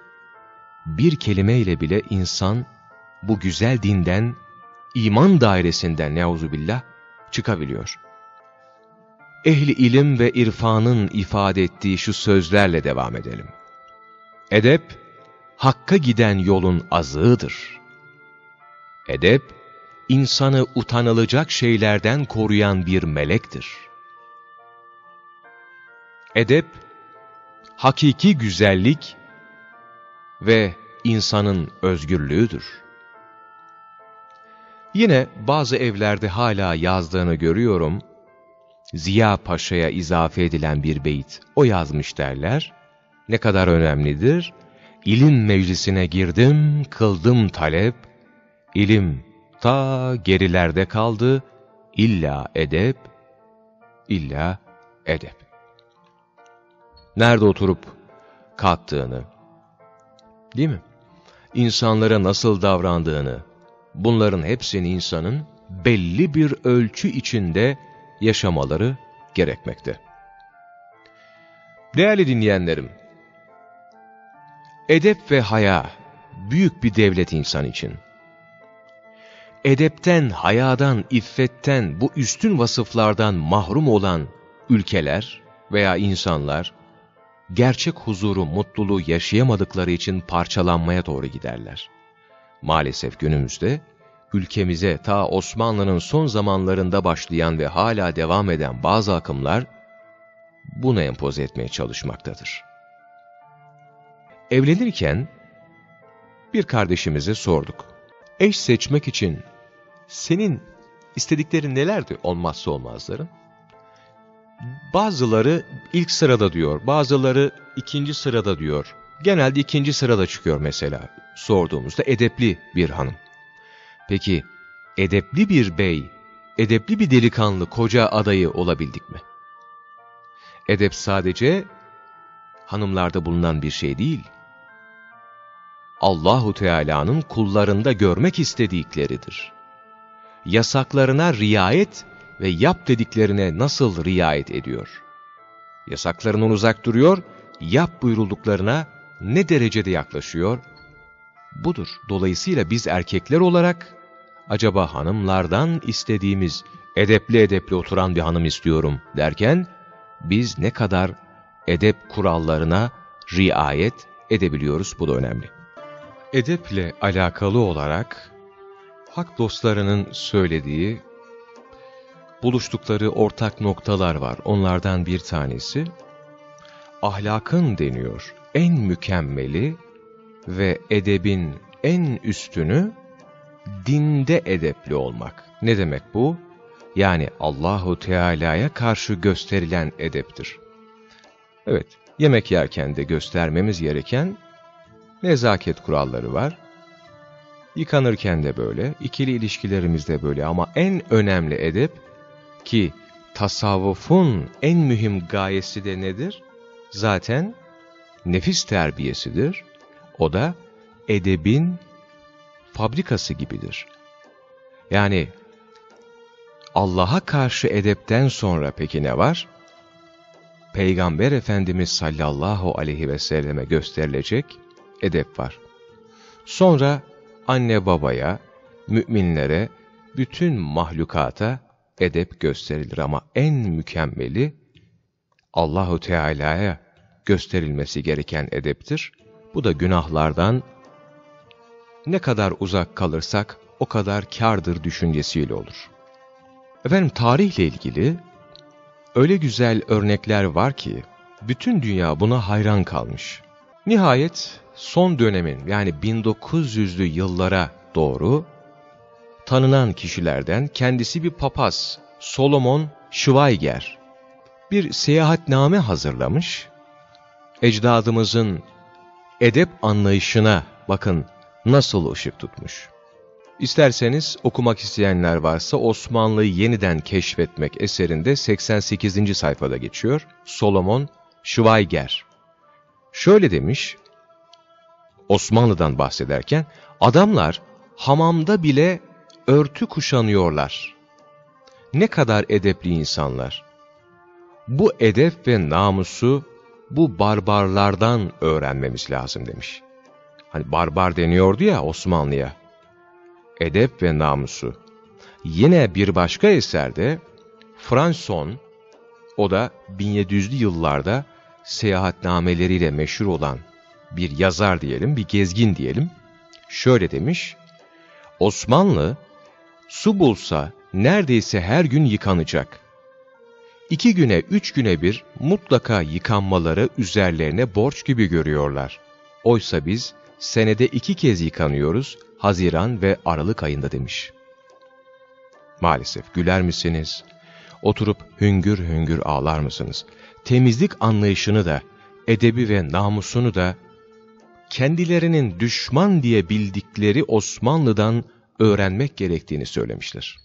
bir kelimeyle bile insan bu güzel dinden iman dairesinden neuzubillah çıkabiliyor. Ehli ilim ve irfanın ifade ettiği şu sözlerle devam edelim. Edep, hakka giden yolun azığıdır. Edep, insanı utanılacak şeylerden koruyan bir melektir. Edep, hakiki güzellik ve insanın özgürlüğüdür. Yine bazı evlerde hala yazdığını görüyorum. Ziya Paşa'ya izafe edilen bir beyit. O yazmış derler. Ne kadar önemlidir? İlim meclisine girdim, kıldım talep. İlim ta gerilerde kaldı. İlla edep, illa edep. Nerede oturup kalktığını, değil mi? İnsanlara nasıl davrandığını, bunların hepsini insanın belli bir ölçü içinde yaşamaları gerekmekte. Değerli dinleyenlerim, edep ve haya büyük bir devlet insan için. Edepten, hayadan, iffetten, bu üstün vasıflardan mahrum olan ülkeler veya insanlar, gerçek huzuru, mutluluğu yaşayamadıkları için parçalanmaya doğru giderler. Maalesef günümüzde ülkemize ta Osmanlı'nın son zamanlarında başlayan ve hala devam eden bazı akımlar bunu empoze etmeye çalışmaktadır. Evlenirken bir kardeşimize sorduk. Eş seçmek için senin istediklerin nelerdi olmazsa olmazların? Bazıları ilk sırada diyor, bazıları ikinci sırada diyor. Genelde ikinci sırada çıkıyor mesela sorduğumuzda edepli bir hanım. Peki edepli bir bey, edepli bir delikanlı koca adayı olabildik mi? Edep sadece hanımlarda bulunan bir şey değil. Allahu Teala'nın kullarında görmek istedikleridir. Yasaklarına riayet ve yap dediklerine nasıl riayet ediyor? Yasaklarından uzak duruyor, yap buyurulduklarına ne derecede yaklaşıyor? Budur. Dolayısıyla biz erkekler olarak acaba hanımlardan istediğimiz edepli edepli oturan bir hanım istiyorum derken, biz ne kadar edep kurallarına riayet edebiliyoruz bu da önemli. Edeple alakalı olarak hak dostlarının söylediği buluştukları ortak noktalar var. Onlardan bir tanesi ahlakın deniyor. En mükemmeli ve edebin en üstünü dinde edepli olmak. Ne demek bu? Yani Allahu Teala'ya karşı gösterilen edeptir. Evet, yemek yerken de göstermemiz gereken nezaket kuralları var. Yıkanırken de böyle, ikili ilişkilerimizde böyle ama en önemli edep ki tasavvufun en mühim gayesi de nedir? Zaten nefis terbiyesidir. O da edebin fabrikası gibidir. Yani Allah'a karşı edepten sonra peki ne var? Peygamber Efendimiz sallallahu aleyhi ve selleme gösterilecek edep var. Sonra anne babaya, müminlere, bütün mahlukata edep gösterilir ama en mükemmeli Allahu Teala'ya gösterilmesi gereken edeptir. Bu da günahlardan ne kadar uzak kalırsak o kadar kardır düşüncesiyle olur. Efendim tarihle ilgili öyle güzel örnekler var ki bütün dünya buna hayran kalmış. Nihayet son dönemin yani 1900'lü yıllara doğru tanınan kişilerden kendisi bir papaz Solomon Schweiger bir seyahatname hazırlamış. Ecdadımızın edep anlayışına bakın nasıl ışık tutmuş. İsterseniz okumak isteyenler varsa Osmanlı'yı yeniden keşfetmek eserinde 88. sayfada geçiyor. Solomon Schweiger. Şöyle demiş, Osmanlı'dan bahsederken, adamlar hamamda bile örtü kuşanıyorlar. Ne kadar edepli insanlar. Bu edep ve namusu bu barbarlardan öğrenmemiz lazım demiş. Hani barbar deniyordu ya Osmanlı'ya. Edep ve namusu. Yine bir başka eserde Franson, o da 1700'lü yıllarda seyahatnameleriyle meşhur olan bir yazar diyelim, bir gezgin diyelim, şöyle demiş, Osmanlı, su bulsa neredeyse her gün yıkanacak. İki güne, üç güne bir mutlaka yıkanmaları üzerlerine borç gibi görüyorlar. Oysa biz senede iki kez yıkanıyoruz, Haziran ve Aralık ayında demiş. Maalesef güler misiniz? Oturup hüngür hüngür ağlar mısınız? Temizlik anlayışını da, edebi ve namusunu da kendilerinin düşman diye bildikleri Osmanlı'dan öğrenmek gerektiğini söylemişler.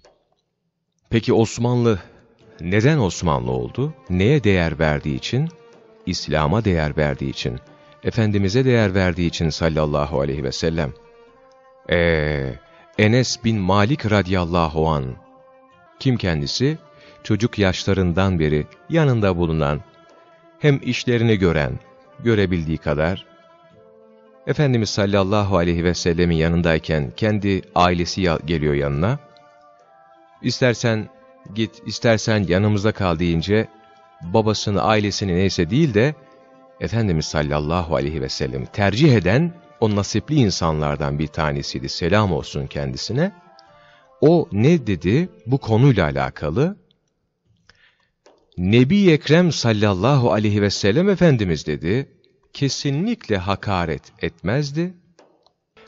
Peki Osmanlı neden Osmanlı oldu? Neye değer verdiği için? İslam'a değer verdiği için. Efendimiz'e değer verdiği için sallallahu aleyhi ve sellem. Eee Enes bin Malik radıyallahu an kim kendisi? Çocuk yaşlarından beri yanında bulunan, hem işlerini gören, görebildiği kadar, Efendimiz sallallahu aleyhi ve sellemin yanındayken kendi ailesi geliyor yanına. İstersen git, istersen yanımızda kal deyince, babasını, ailesini neyse değil de, Efendimiz sallallahu aleyhi ve sellem tercih eden o nasipli insanlardan bir tanesiydi. Selam olsun kendisine. O ne dedi bu konuyla alakalı? Nebi Ekrem sallallahu aleyhi ve sellem Efendimiz dedi, kesinlikle hakaret etmezdi.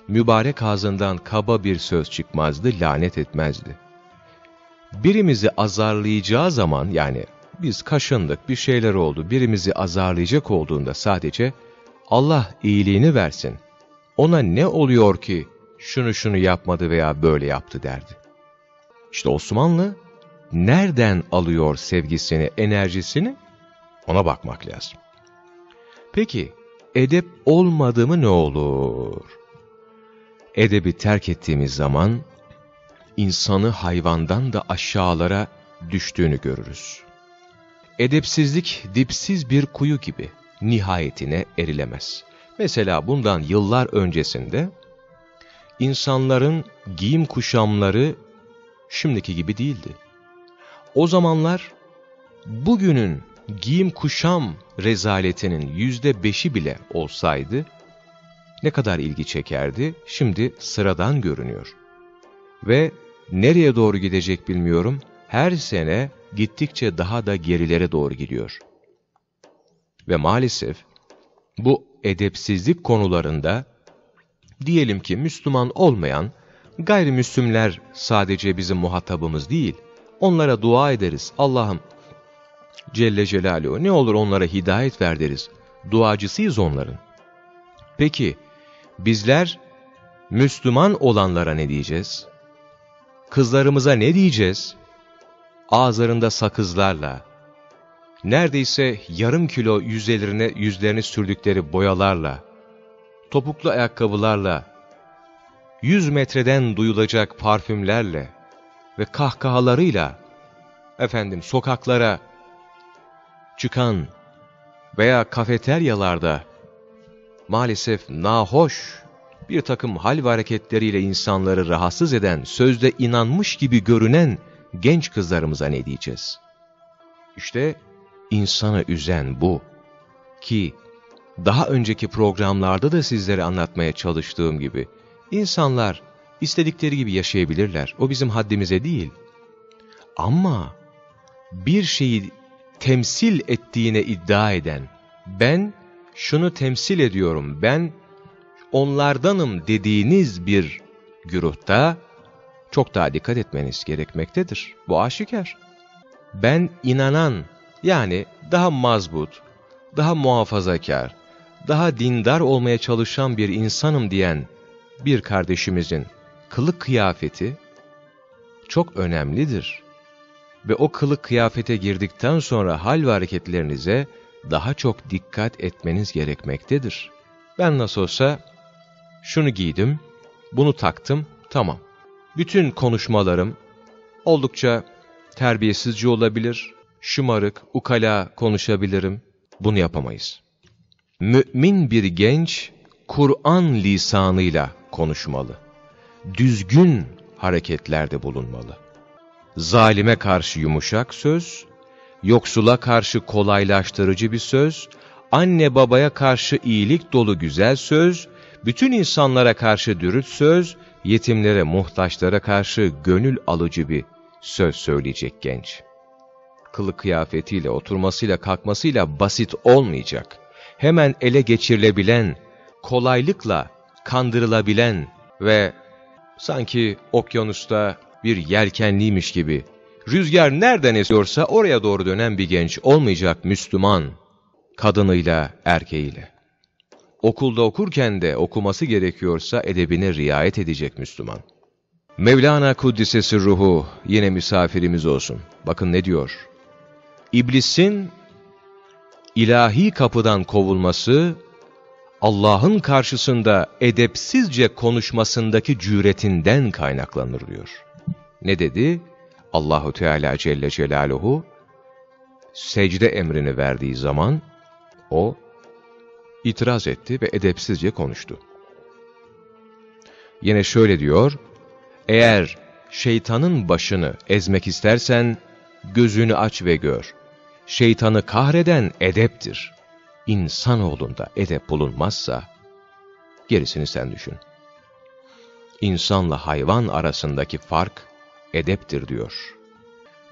Mübarek ağzından kaba bir söz çıkmazdı, lanet etmezdi. Birimizi azarlayacağı zaman yani biz kaşındık, bir şeyler oldu, birimizi azarlayacak olduğunda sadece Allah iyiliğini versin. Ona ne oluyor ki şunu şunu yapmadı veya böyle yaptı derdi. İşte Osmanlı nereden alıyor sevgisini, enerjisini? Ona bakmak lazım. Peki, edep olmadı mı ne olur? Edebi terk ettiğimiz zaman, insanı hayvandan da aşağılara düştüğünü görürüz. Edepsizlik dipsiz bir kuyu gibi nihayetine erilemez. Mesela bundan yıllar öncesinde insanların giyim kuşamları şimdiki gibi değildi. o zamanlar bugünün giyim kuşam rezaletinin yüzde beşi bile olsaydı ne kadar ilgi çekerdi, şimdi sıradan görünüyor. Ve nereye doğru gidecek bilmiyorum, her sene gittikçe daha da gerilere doğru gidiyor. Ve maalesef bu edepsizlik konularında diyelim ki Müslüman olmayan gayrimüslimler sadece bizim muhatabımız değil, onlara dua ederiz. Allah'ım Celle Celaluhu ne olur onlara hidayet ver deriz. Duacısıyız onların. Peki bizler Müslüman olanlara ne diyeceğiz? Kızlarımıza ne diyeceğiz? Ağızlarında sakızlarla, neredeyse yarım kilo yüzlerine, yüzlerini sürdükleri boyalarla, topuklu ayakkabılarla, yüz metreden duyulacak parfümlerle ve kahkahalarıyla, efendim sokaklara çıkan veya kafeteryalarda maalesef nahoş bir takım hal ve hareketleriyle insanları rahatsız eden, sözde inanmış gibi görünen genç kızlarımıza ne diyeceğiz? İşte insanı üzen bu. Ki daha önceki programlarda da sizlere anlatmaya çalıştığım gibi, insanlar istedikleri gibi yaşayabilirler. O bizim haddimize değil. Ama bir şeyi temsil ettiğine iddia eden, ben şunu temsil ediyorum, ben onlardanım dediğiniz bir güruhta çok daha dikkat etmeniz gerekmektedir. Bu aşikar. Ben inanan, yani daha mazbut, daha muhafazakar, daha dindar olmaya çalışan bir insanım diyen bir kardeşimizin kılık kıyafeti çok önemlidir. Ve o kılık kıyafete girdikten sonra hal ve hareketlerinize daha çok dikkat etmeniz gerekmektedir. Ben nasıl olsa şunu giydim, bunu taktım, tamam. Bütün konuşmalarım oldukça terbiyesizce olabilir, şımarık, ukala konuşabilirim. Bunu yapamayız. Mümin bir genç, Kur'an lisanıyla konuşmalı. Düzgün hareketlerde bulunmalı. Zalime karşı yumuşak söz, yoksula karşı kolaylaştırıcı bir söz, anne babaya karşı iyilik dolu güzel söz, bütün insanlara karşı dürüst söz, yetimlere, muhtaçlara karşı gönül alıcı bir söz söyleyecek genç. Kılık kıyafetiyle, oturmasıyla, kalkmasıyla basit olmayacak. Hemen ele geçirilebilen, kolaylıkla kandırılabilen ve sanki okyanusta bir yelkenliymiş gibi, rüzgar nereden esiyorsa oraya doğru dönen bir genç olmayacak Müslüman, kadınıyla, erkeğiyle. Okulda okurken de okuması gerekiyorsa edebine riayet edecek Müslüman. Mevlana Kuddisesi ruhu yine misafirimiz olsun. Bakın ne diyor? İblisin ilahi kapıdan kovulması, Allah'ın karşısında edepsizce konuşmasındaki cüretinden kaynaklanır diyor. Ne dedi? Allahu Teala Celle Celaluhu secde emrini verdiği zaman o itiraz etti ve edepsizce konuştu. Yine şöyle diyor, eğer şeytanın başını ezmek istersen gözünü aç ve gör. Şeytanı kahreden edeptir. İnsanoğlunda edep bulunmazsa gerisini sen düşün. İnsanla hayvan arasındaki fark edeptir diyor.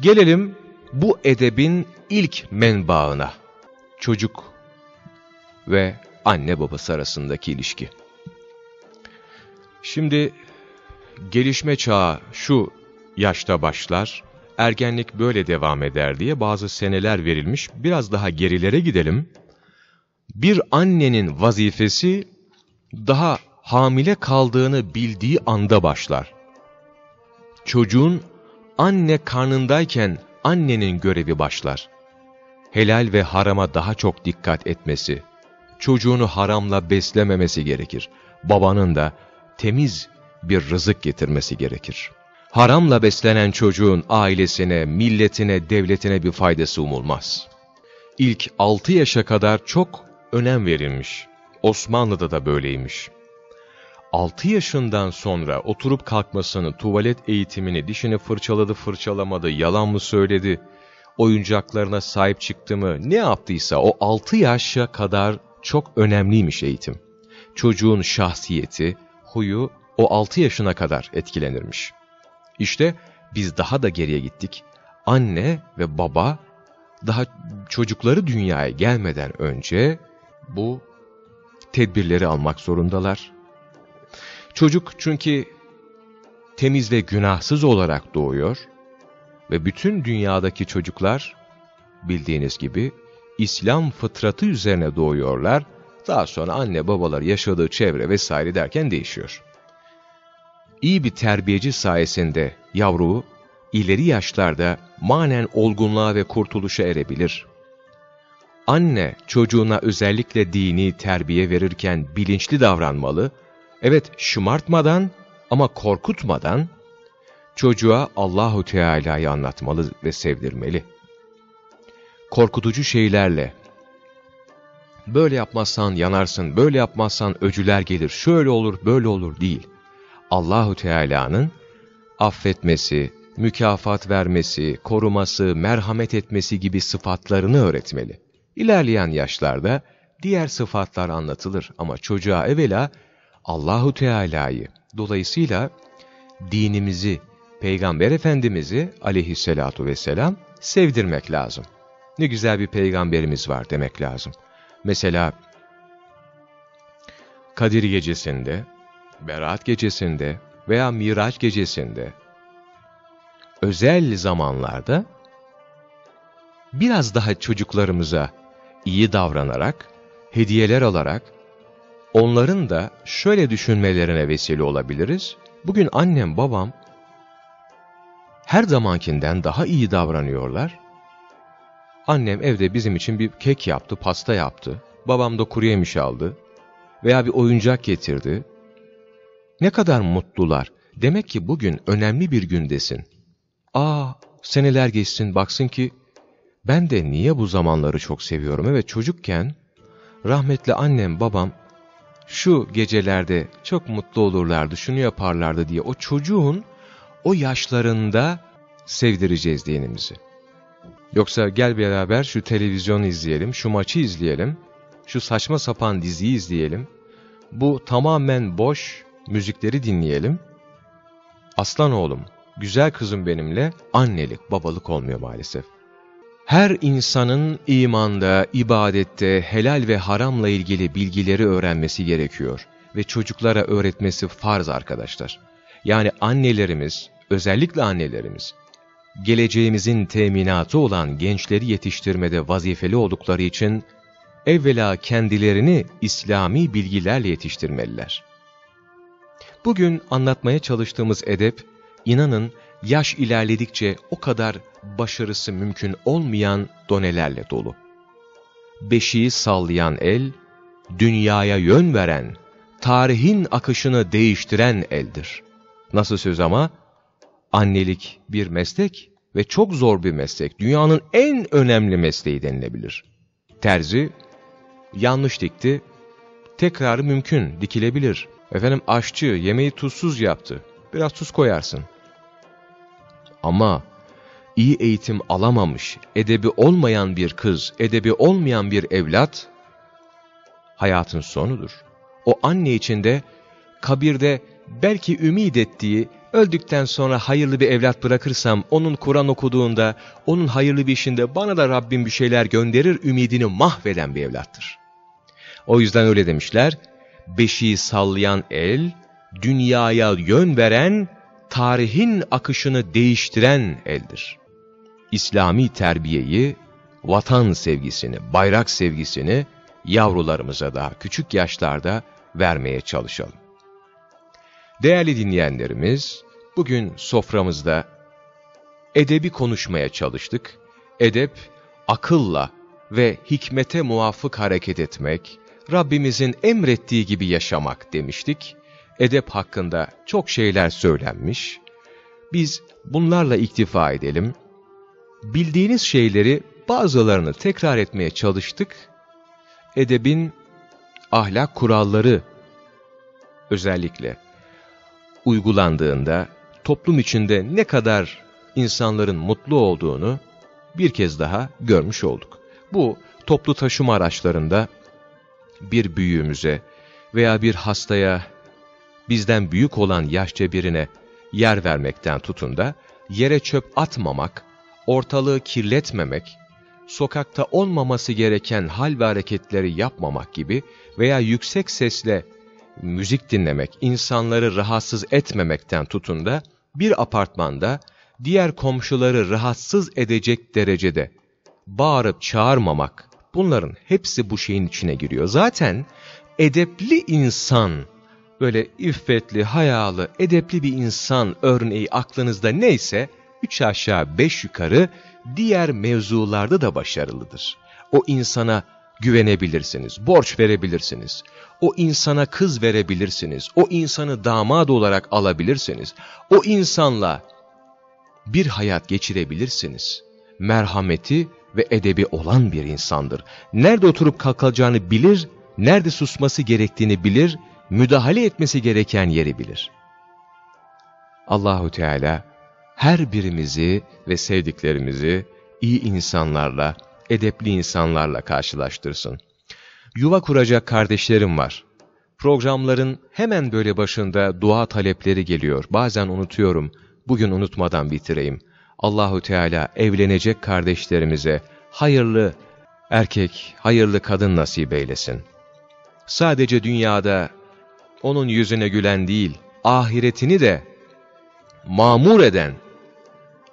Gelelim bu edebin ilk menbaına. Çocuk ve anne babası arasındaki ilişki. Şimdi gelişme çağı şu yaşta başlar, ergenlik böyle devam eder diye bazı seneler verilmiş. Biraz daha gerilere gidelim. Bir annenin vazifesi daha hamile kaldığını bildiği anda başlar. Çocuğun anne karnındayken annenin görevi başlar. Helal ve harama daha çok dikkat etmesi, çocuğunu haramla beslememesi gerekir. Babanın da temiz bir rızık getirmesi gerekir. Haramla beslenen çocuğun ailesine, milletine, devletine bir faydası umulmaz. İlk 6 yaşa kadar çok önem verilmiş. Osmanlı'da da böyleymiş. 6 yaşından sonra oturup kalkmasını, tuvalet eğitimini, dişini fırçaladı fırçalamadı, yalan mı söyledi, oyuncaklarına sahip çıktı mı, ne yaptıysa o 6 yaşa kadar çok önemliymiş eğitim. Çocuğun şahsiyeti, huyu o 6 yaşına kadar etkilenirmiş. İşte biz daha da geriye gittik. Anne ve baba daha çocukları dünyaya gelmeden önce bu tedbirleri almak zorundalar. Çocuk çünkü temiz ve günahsız olarak doğuyor ve bütün dünyadaki çocuklar bildiğiniz gibi İslam fıtratı üzerine doğuyorlar. Daha sonra anne babalar yaşadığı çevre vesaire derken değişiyor. İyi bir terbiyeci sayesinde yavru ileri yaşlarda manen olgunluğa ve kurtuluşa erebilir. Anne çocuğuna özellikle dini terbiye verirken bilinçli davranmalı, evet şımartmadan ama korkutmadan çocuğa Allahu Teala'yı anlatmalı ve sevdirmeli. Korkutucu şeylerle, böyle yapmazsan yanarsın, böyle yapmazsan öcüler gelir, şöyle olur, böyle olur değil. Allahu Teala'nın affetmesi, mükafat vermesi, koruması, merhamet etmesi gibi sıfatlarını öğretmeli. İlerleyen yaşlarda diğer sıfatlar anlatılır ama çocuğa evvela Allahu Teala'yı, dolayısıyla dinimizi, Peygamber Efendimiz'i aleyhissalatu vesselam sevdirmek lazım. Ne güzel bir peygamberimiz var demek lazım. Mesela Kadir gecesinde, Berat gecesinde veya Miraç gecesinde özel zamanlarda biraz daha çocuklarımıza iyi davranarak, hediyeler alarak, onların da şöyle düşünmelerine vesile olabiliriz. Bugün annem, babam her zamankinden daha iyi davranıyorlar. Annem evde bizim için bir kek yaptı, pasta yaptı. Babam da kuru yemiş aldı. Veya bir oyuncak getirdi. Ne kadar mutlular. Demek ki bugün önemli bir gündesin. Aa, seneler geçsin baksın ki ben de niye bu zamanları çok seviyorum. Evet çocukken rahmetli annem babam şu gecelerde çok mutlu olurlardı, şunu yaparlardı diye o çocuğun o yaşlarında sevdireceğiz dinimizi. Yoksa gel beraber şu televizyonu izleyelim, şu maçı izleyelim, şu saçma sapan diziyi izleyelim, bu tamamen boş müzikleri dinleyelim. Aslan oğlum, güzel kızım benimle annelik, babalık olmuyor maalesef. Her insanın imanda, ibadette, helal ve haramla ilgili bilgileri öğrenmesi gerekiyor ve çocuklara öğretmesi farz arkadaşlar. Yani annelerimiz, özellikle annelerimiz, geleceğimizin teminatı olan gençleri yetiştirmede vazifeli oldukları için evvela kendilerini İslami bilgilerle yetiştirmeliler. Bugün anlatmaya çalıştığımız edep, inanın yaş ilerledikçe o kadar başarısı mümkün olmayan donelerle dolu. Beşiği sallayan el, dünyaya yön veren, tarihin akışını değiştiren eldir. Nasıl söz ama? Annelik bir meslek ve çok zor bir meslek. Dünyanın en önemli mesleği denilebilir. Terzi, yanlış dikti, tekrarı mümkün, dikilebilir. Efendim aşçı yemeği tuzsuz yaptı, biraz tuz koyarsın. Ama iyi eğitim alamamış, edebi olmayan bir kız, edebi olmayan bir evlat, hayatın sonudur. O anne içinde, kabirde belki ümid ettiği, öldükten sonra hayırlı bir evlat bırakırsam, onun Kur'an okuduğunda, onun hayırlı bir işinde bana da Rabbim bir şeyler gönderir, ümidini mahveden bir evlattır. O yüzden öyle demişler, beşiği sallayan el, dünyaya yön veren, tarihin akışını değiştiren eldir. İslami terbiyeyi, vatan sevgisini, bayrak sevgisini yavrularımıza da küçük yaşlarda vermeye çalışalım. Değerli dinleyenlerimiz, bugün soframızda edebi konuşmaya çalıştık. Edep, akılla ve hikmete muvafık hareket etmek, Rabbimizin emrettiği gibi yaşamak demiştik. Edep hakkında çok şeyler söylenmiş. Biz bunlarla iktifa edelim. Bildiğiniz şeyleri bazılarını tekrar etmeye çalıştık. Edebin ahlak kuralları özellikle uygulandığında toplum içinde ne kadar insanların mutlu olduğunu bir kez daha görmüş olduk. Bu toplu taşıma araçlarında bir büyüğümüze veya bir hastaya bizden büyük olan yaşça birine yer vermekten tutun da yere çöp atmamak, ortalığı kirletmemek, sokakta olmaması gereken hal ve hareketleri yapmamak gibi veya yüksek sesle müzik dinlemek, insanları rahatsız etmemekten tutun da bir apartmanda diğer komşuları rahatsız edecek derecede bağırıp çağırmamak, bunların hepsi bu şeyin içine giriyor. Zaten edepli insan, böyle iffetli, hayalı, edepli bir insan örneği aklınızda neyse, üç aşağı beş yukarı diğer mevzularda da başarılıdır. O insana güvenebilirsiniz, borç verebilirsiniz. O insana kız verebilirsiniz. O insanı damat olarak alabilirsiniz. O insanla bir hayat geçirebilirsiniz. Merhameti ve edebi olan bir insandır. Nerede oturup kalkacağını bilir, nerede susması gerektiğini bilir, müdahale etmesi gereken yeri bilir. Allahu Teala her birimizi ve sevdiklerimizi iyi insanlarla, edepli insanlarla karşılaştırsın. Yuva kuracak kardeşlerim var. Programların hemen böyle başında dua talepleri geliyor. Bazen unutuyorum. Bugün unutmadan bitireyim. Allahu Teala evlenecek kardeşlerimize hayırlı erkek, hayırlı kadın nasip eylesin. Sadece dünyada onun yüzüne gülen değil, ahiretini de mamur eden,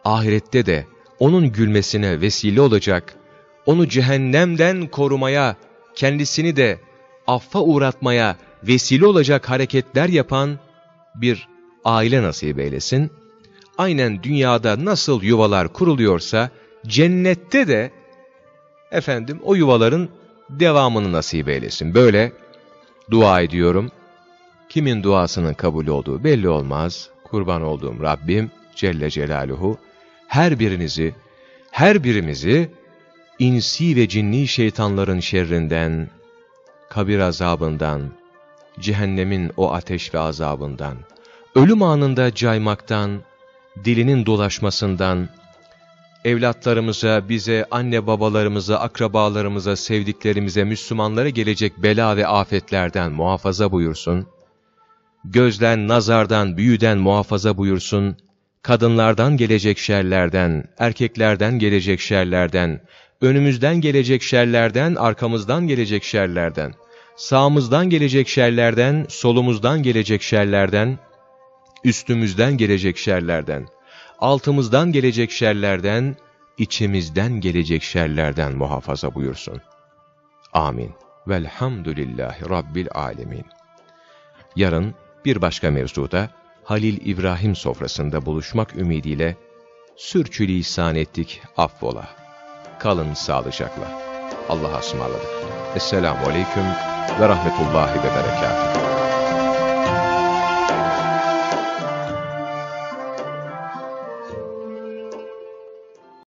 ahirette de onun gülmesine vesile olacak, onu cehennemden korumaya, kendisini de affa uğratmaya vesile olacak hareketler yapan bir aile nasip eylesin. Aynen dünyada nasıl yuvalar kuruluyorsa, cennette de efendim o yuvaların devamını nasip eylesin. Böyle dua ediyorum. Kimin duasının kabul olduğu belli olmaz. Kurban olduğum Rabbim Celle Celaluhu her birinizi, her birimizi insi ve cinni şeytanların şerrinden, kabir azabından, cehennemin o ateş ve azabından, ölüm anında caymaktan, dilinin dolaşmasından, evlatlarımıza, bize, anne babalarımıza, akrabalarımıza, sevdiklerimize, Müslümanlara gelecek bela ve afetlerden muhafaza buyursun. Gözden, nazardan, büyüden muhafaza buyursun. Kadınlardan gelecek şerlerden, erkeklerden gelecek şerlerden, önümüzden gelecek şerlerden, arkamızdan gelecek şerlerden, sağımızdan gelecek şerlerden, solumuzdan gelecek şerlerden, üstümüzden gelecek şerlerden, altımızdan gelecek şerlerden, içimizden gelecek şerlerden muhafaza buyursun. Amin. Velhamdülillahi Rabbil Alemin. Yarın bir başka mevzuda Halil İbrahim sofrasında buluşmak ümidiyle sürçülisan ettik affola. Kalın sağlıcakla. Allah'a ısmarladık. Esselamu Aleyküm ve Rahmetullahi ve Berekatuhu.